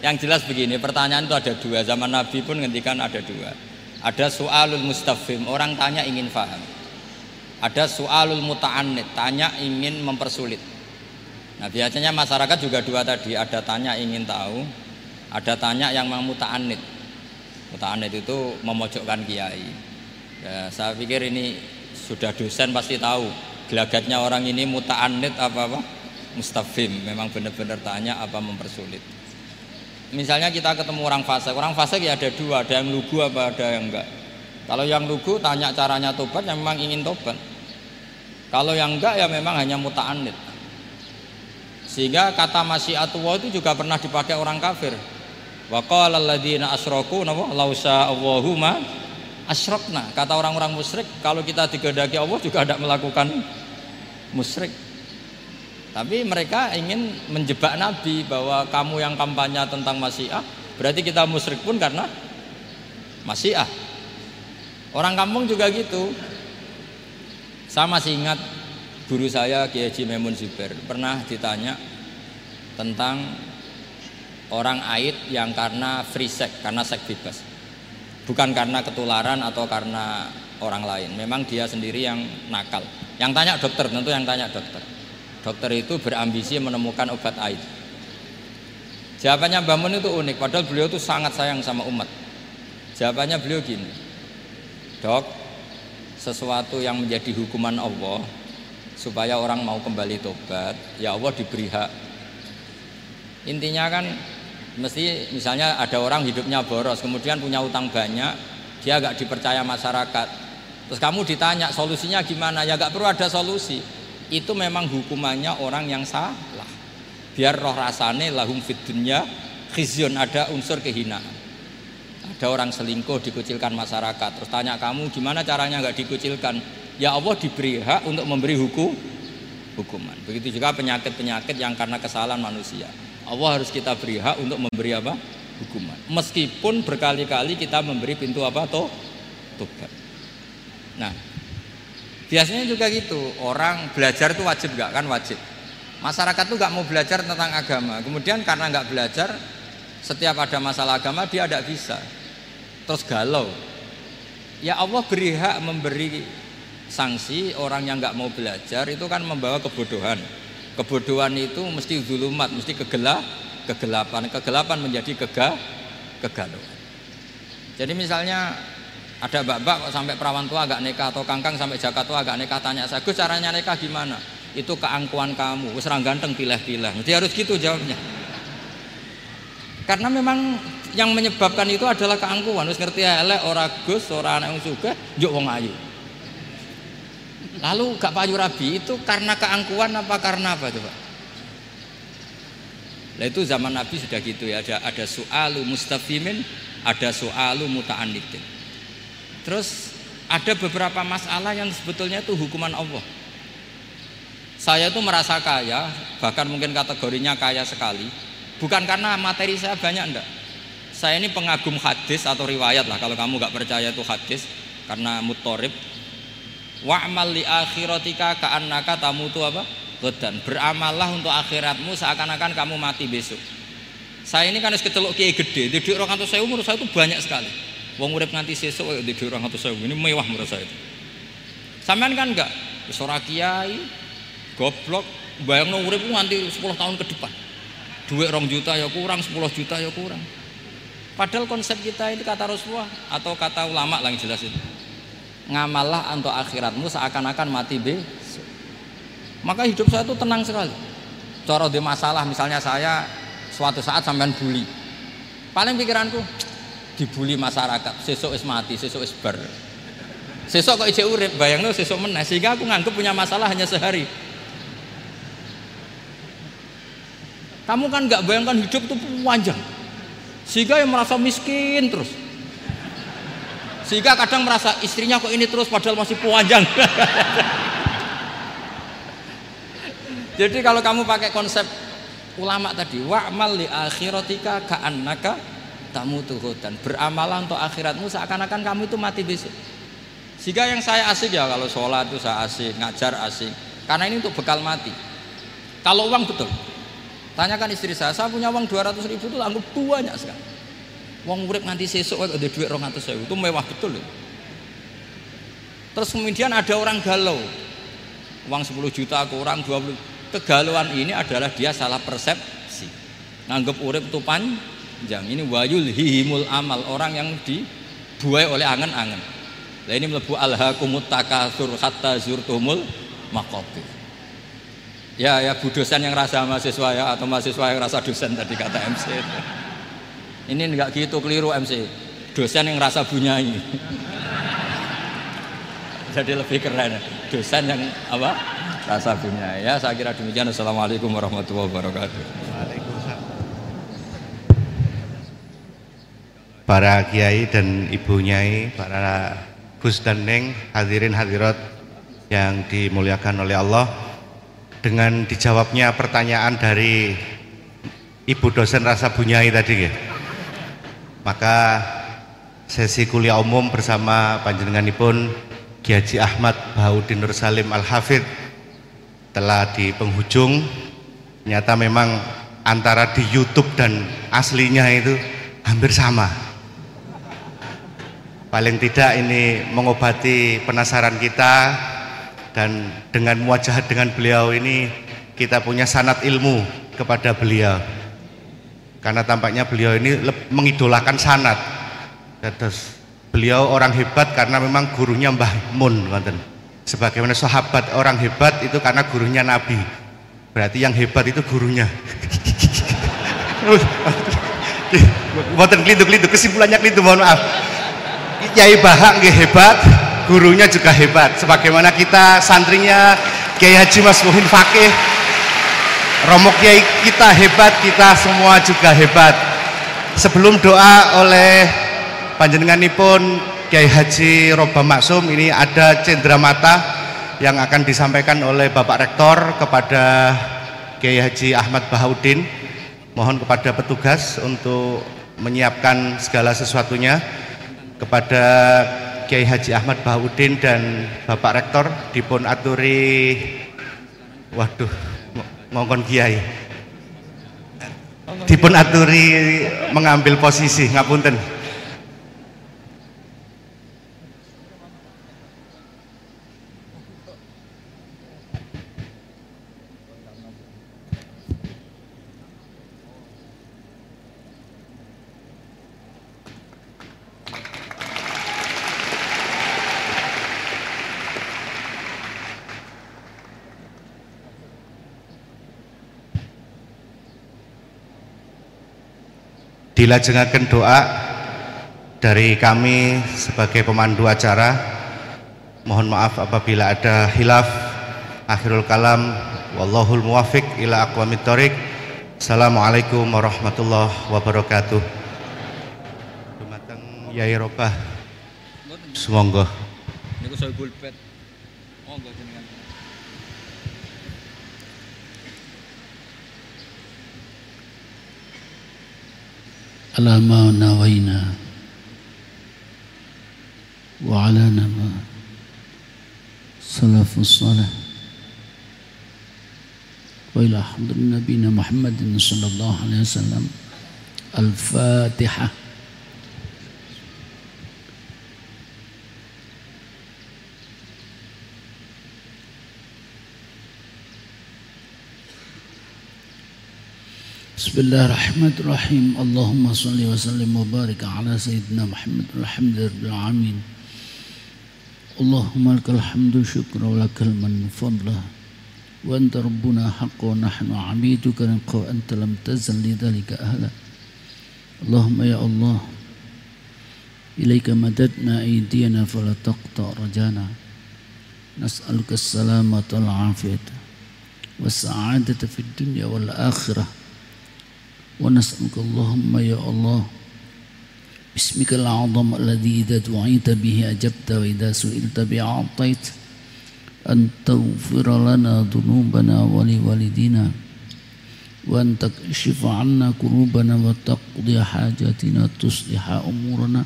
S1: Yang jelas begini, pertanyaan itu ada dua. Zaman Nabi pun ngendikan ada dua. Ada soalul mustafim, orang tanya ingin faham. Ada soalul muta'anid, tanya ingin mempersulit. Nah biasanya masyarakat juga dua tadi, ada tanya ingin tahu, ada tanya yang mau muta'anid. Muta'anid itu memojokkan kiai. Ya, saya pikir ini sudah dosen pasti tahu gelagatnya orang ini muta'anid apa apa? Mustafim. Memang benar-benar tanya apa mempersulit. Misalnya kita ketemu orang fase orang fase ya ada dua. Ada yang lugu apa ada yang enggak. Kalau yang lugu tanya caranya tobat yang memang ingin tobat. Kalau yang enggak ya memang hanya muta'anid sehingga kata masyiatullah itu juga pernah dipakai orang kafir. Wa qala alladziina asyraku napa? Lausa Allahumma asyrokna kata orang-orang musyrik kalau kita digadaki Allah juga tidak melakukan musyrik. Tapi mereka ingin menjebak Nabi bahwa kamu yang kampanye tentang Masyiah berarti kita musyrik pun karena Masyiah orang kampung juga gitu. Saya masih ingat guru saya Kiai Haji Memun pernah ditanya tentang orang aid yang karena free sex karena seks bebas bukan karena ketularan atau karena orang lain memang dia sendiri yang nakal yang tanya dokter tentu yang tanya dokter. Dokter itu berambisi menemukan obat AIDS. Jawabannya Mbak Mun itu unik, padahal beliau itu sangat sayang sama umat. Jawabannya beliau gini, dok, sesuatu yang menjadi hukuman Allah supaya orang mau kembali tobat, ya Allah diberi hak. Intinya kan mesti misalnya ada orang hidupnya boros, kemudian punya utang banyak, dia agak dipercaya masyarakat, Terus kamu ditanya solusinya gimana? Ya gak perlu ada solusi. Itu memang hukumannya orang yang salah. Biar roh rasane lahum fit dunya khizyun ada unsur kehinaan. Ada orang selingkuh dikucilkan masyarakat. Terus tanya kamu gimana caranya nggak dikucilkan? Ya Allah diberi hak untuk memberi hukum hukuman. Begitu juga penyakit-penyakit yang karena kesalahan manusia. Allah harus kita beri hak untuk memberi apa? Hukuman. Meskipun berkali-kali kita memberi pintu apa? Toh, tobat. Nah, biasanya juga gitu. Orang belajar itu wajib nggak kan wajib. Masyarakat tuh nggak mau belajar tentang agama. Kemudian karena nggak belajar, setiap ada masalah agama dia tidak bisa. Terus galau. Ya Allah beri hak memberi sanksi orang yang nggak mau belajar itu kan membawa kebodohan. Kebodohan itu mesti zulumat, mesti kegelap, kegelapan. Kegelapan menjadi kega, kegalauan. Jadi misalnya ada mbak-mbak sampai perawan tua agak nikah atau kangkang sampai jaka tua agak nikah tanya saya, Gus caranya nikah gimana? Itu keangkuhan kamu, wis ganteng pilih-pilih. Mesti harus gitu jawabnya. Karena memang yang menyebabkan itu adalah keangkuhan. Wis ngerti elek ora Gus, ora anak wong sugih, njuk wong ayu. Lalu gak payu rabi itu karena keangkuhan apa karena apa coba? Nah itu zaman Nabi sudah gitu ya ada ada soalu mustafimin, ada soalu muta'anidin. Terus ada beberapa masalah yang sebetulnya itu hukuman Allah. Saya itu merasa kaya, bahkan mungkin kategorinya kaya sekali, bukan karena materi saya banyak enggak. Saya ini pengagum hadis atau riwayat lah kalau kamu nggak percaya itu hadis karena mutorib. Wa'mal li akhiratika ka'annaka tamutu apa? Godan. Beramallah untuk akhiratmu seakan-akan kamu mati besok. Saya ini kan harus kecelok kiai gede, di orang saya umur saya itu banyak sekali Wong urip nganti sesuk kaya di 200.000 ini mewah menurut saya itu. Sampean kan enggak seorang kiai goblok bayangno urip nganti 10 tahun ke depan. Duit rong juta ya kurang, 10 juta ya kurang. Padahal konsep kita ini kata Rasulullah atau kata ulama lah yang jelas itu. Ngamallah untuk akhiratmu seakan-akan mati besok. Maka hidup saya itu tenang sekali. Cara di masalah misalnya saya suatu saat sampean bully. Paling pikiranku, dibully masyarakat sesuk es mati sesuk es ber Sesok kok ijek urip, bayangno sesok meneh sehingga aku nganggep punya masalah hanya sehari. Kamu kan nggak bayangkan hidup itu panjang. Sehingga yang merasa miskin terus. Sehingga kadang merasa istrinya kok ini terus padahal masih panjang. Jadi kalau kamu pakai konsep ulama tadi, wa'mal li akhiratika ka'annaka tamutu dan beramalah untuk akhiratmu seakan-akan kamu itu mati besok. Sehingga yang saya asik ya kalau sholat itu saya asik, ngajar asik. Karena ini untuk bekal mati. Kalau uang betul, Tanyakan istri saya, saya punya uang 200 ribu itu anggap banyak sekali. Uang urip nganti sesuk ada duit 200 ribu itu mewah betul. Ya. Terus kemudian ada orang galau. Uang 10 juta ke orang 20 kegalauan ini adalah dia salah persepsi. Nganggap urip itu panjang. Ini wayul hihimul amal orang yang dibuai oleh angan-angan. Nah ini melebu alhaqumut takatsur hatta zurtumul maqabir. Ya, ya Bu dosen yang rasa mahasiswa ya atau mahasiswa yang rasa dosen tadi kata MC. Ini enggak gitu keliru MC. Dosen yang rasa bunyai. Jadi lebih keren. Dosen yang apa? Rasa bunyai. Ya, saya kira demikian. Assalamualaikum warahmatullahi wabarakatuh.
S2: Para kiai dan ibu nyai, para Gus dan Neng, hadirin hadirat yang dimuliakan oleh Allah dengan dijawabnya pertanyaan dari Ibu dosen Rasa Bunyai tadi ya. Maka sesi kuliah umum bersama panjenenganipun Kiai Haji Ahmad Bahaudin Nur Salim Al Hafid telah di penghujung. Ternyata memang antara di YouTube dan aslinya itu hampir sama. Paling tidak ini mengobati penasaran kita dan dengan muajahat dengan beliau ini kita punya sanat ilmu kepada beliau karena tampaknya beliau ini mengidolakan sanat. Terus beliau orang hebat karena memang gurunya Mbah Mun sebagaimana sahabat orang hebat itu karena gurunya Nabi. Berarti yang hebat itu gurunya. Boten klintu-klintu kesimpulannya klintu mohon maaf. Kiai Bahak hebat gurunya juga hebat. Sebagaimana kita santrinya Kiai Haji Mas Muhin Fakih Romo Kiai kita hebat kita semua juga hebat. Sebelum doa oleh panjenenganipun Kiai Haji Roba Maksum ini ada cendera mata yang akan disampaikan oleh Bapak Rektor kepada Kiai Haji Ahmad Bahaudin mohon kepada petugas untuk menyiapkan segala sesuatunya kepada Kiai Haji Ahmad Bahudin dan Bapak Rektor. Dipun aturi. Waduh ngongkon Kiai. Dipun aturi mengambil posisi ngapunten dilajengaken doa dari kami sebagai pemandu acara. Mohon maaf apabila ada hilaf akhirul kalam. Wallahul muwafiq ila aqwamit thoriq. Assalamualaikum warahmatullahi wabarakatuh. Dumateng Yai Robah. Semoga Niku saya bulpet
S5: على ما نوينا وعلى ما سلف الصلاة وإلى حضر نبينا محمد صلى الله عليه وسلم. الفاتحة. بسم الله الرحمن الرحيم اللهم صل وسلم وبارك على سيدنا محمد الحمد لله العالمين اللهم لك الحمد شكر ولك المن فضله وأنت ربنا حق ونحن عبيدك وأنت لم تزل لذلك أهلا اللهم يا الله إليك مددنا أيدينا فلا تقطع رجانا نسألك السلامة والعافية والسعادة في الدنيا والآخرة ونسألك اللهم يا الله باسمك الأعظم الذي إذا دعيت به أجبت وإذا سئلت به أعطيت أن تغفر لنا ذنوبنا ولوالدينا وأن تكشف عنا كروبنا وتقضي حاجاتنا تصلح أمورنا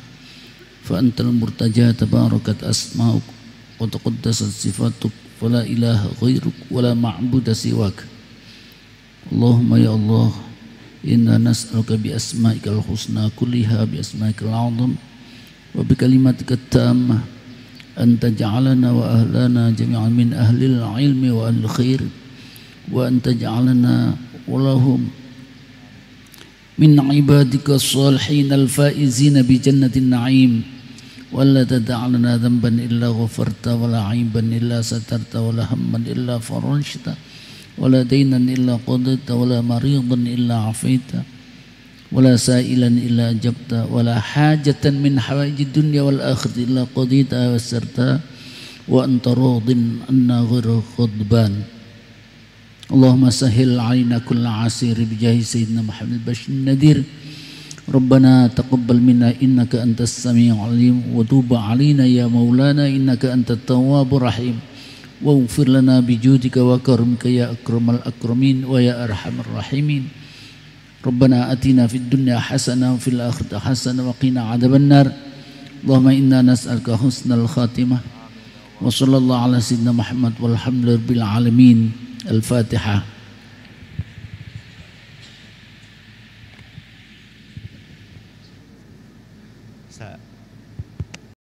S5: فأنت المرتجى تباركت أسماؤك وتقدست صفاتك فلا إله غيرك ولا معبود سواك اللهم يا الله إنا نسألك بأسمائك الحسنى كلها بأسمائك الأعظم وبكلماتك التامة أن تجعلنا وأهلنا جميعا من أهل العلم وأهل الخير وأن تجعلنا ولهم من عبادك الصالحين الفائزين بجنة النعيم ولا تدع لنا ذنبا إلا غفرت ولا عيبا إلا سترت ولا هما إلا فرجت ولا دينا إلا قضيت ولا مريضا إلا عفيت ولا سائلا إلا أجبت ولا حاجة من حوائج الدنيا والآخرة إلا قضيتها وسرتها وأنت راض عنا غير غضبان. اللهم سهل علينا كل عسير بجاه سيدنا محمد البشير النذير. ربنا تقبل منا إنك أنت السميع العليم وتوب علينا يا مولانا إنك أنت التواب الرحيم. واغفر لنا بجودك وكرمك يا أكرم الأكرمين ويا أرحم الراحمين. ربنا أتنا في الدنيا حسنة وفي الآخرة حسنة وقنا عذاب النار. اللهم إنا نسألك حسن الخاتمة. وصلى الله على سيدنا محمد والحمد لله رب العالمين. الفاتحة.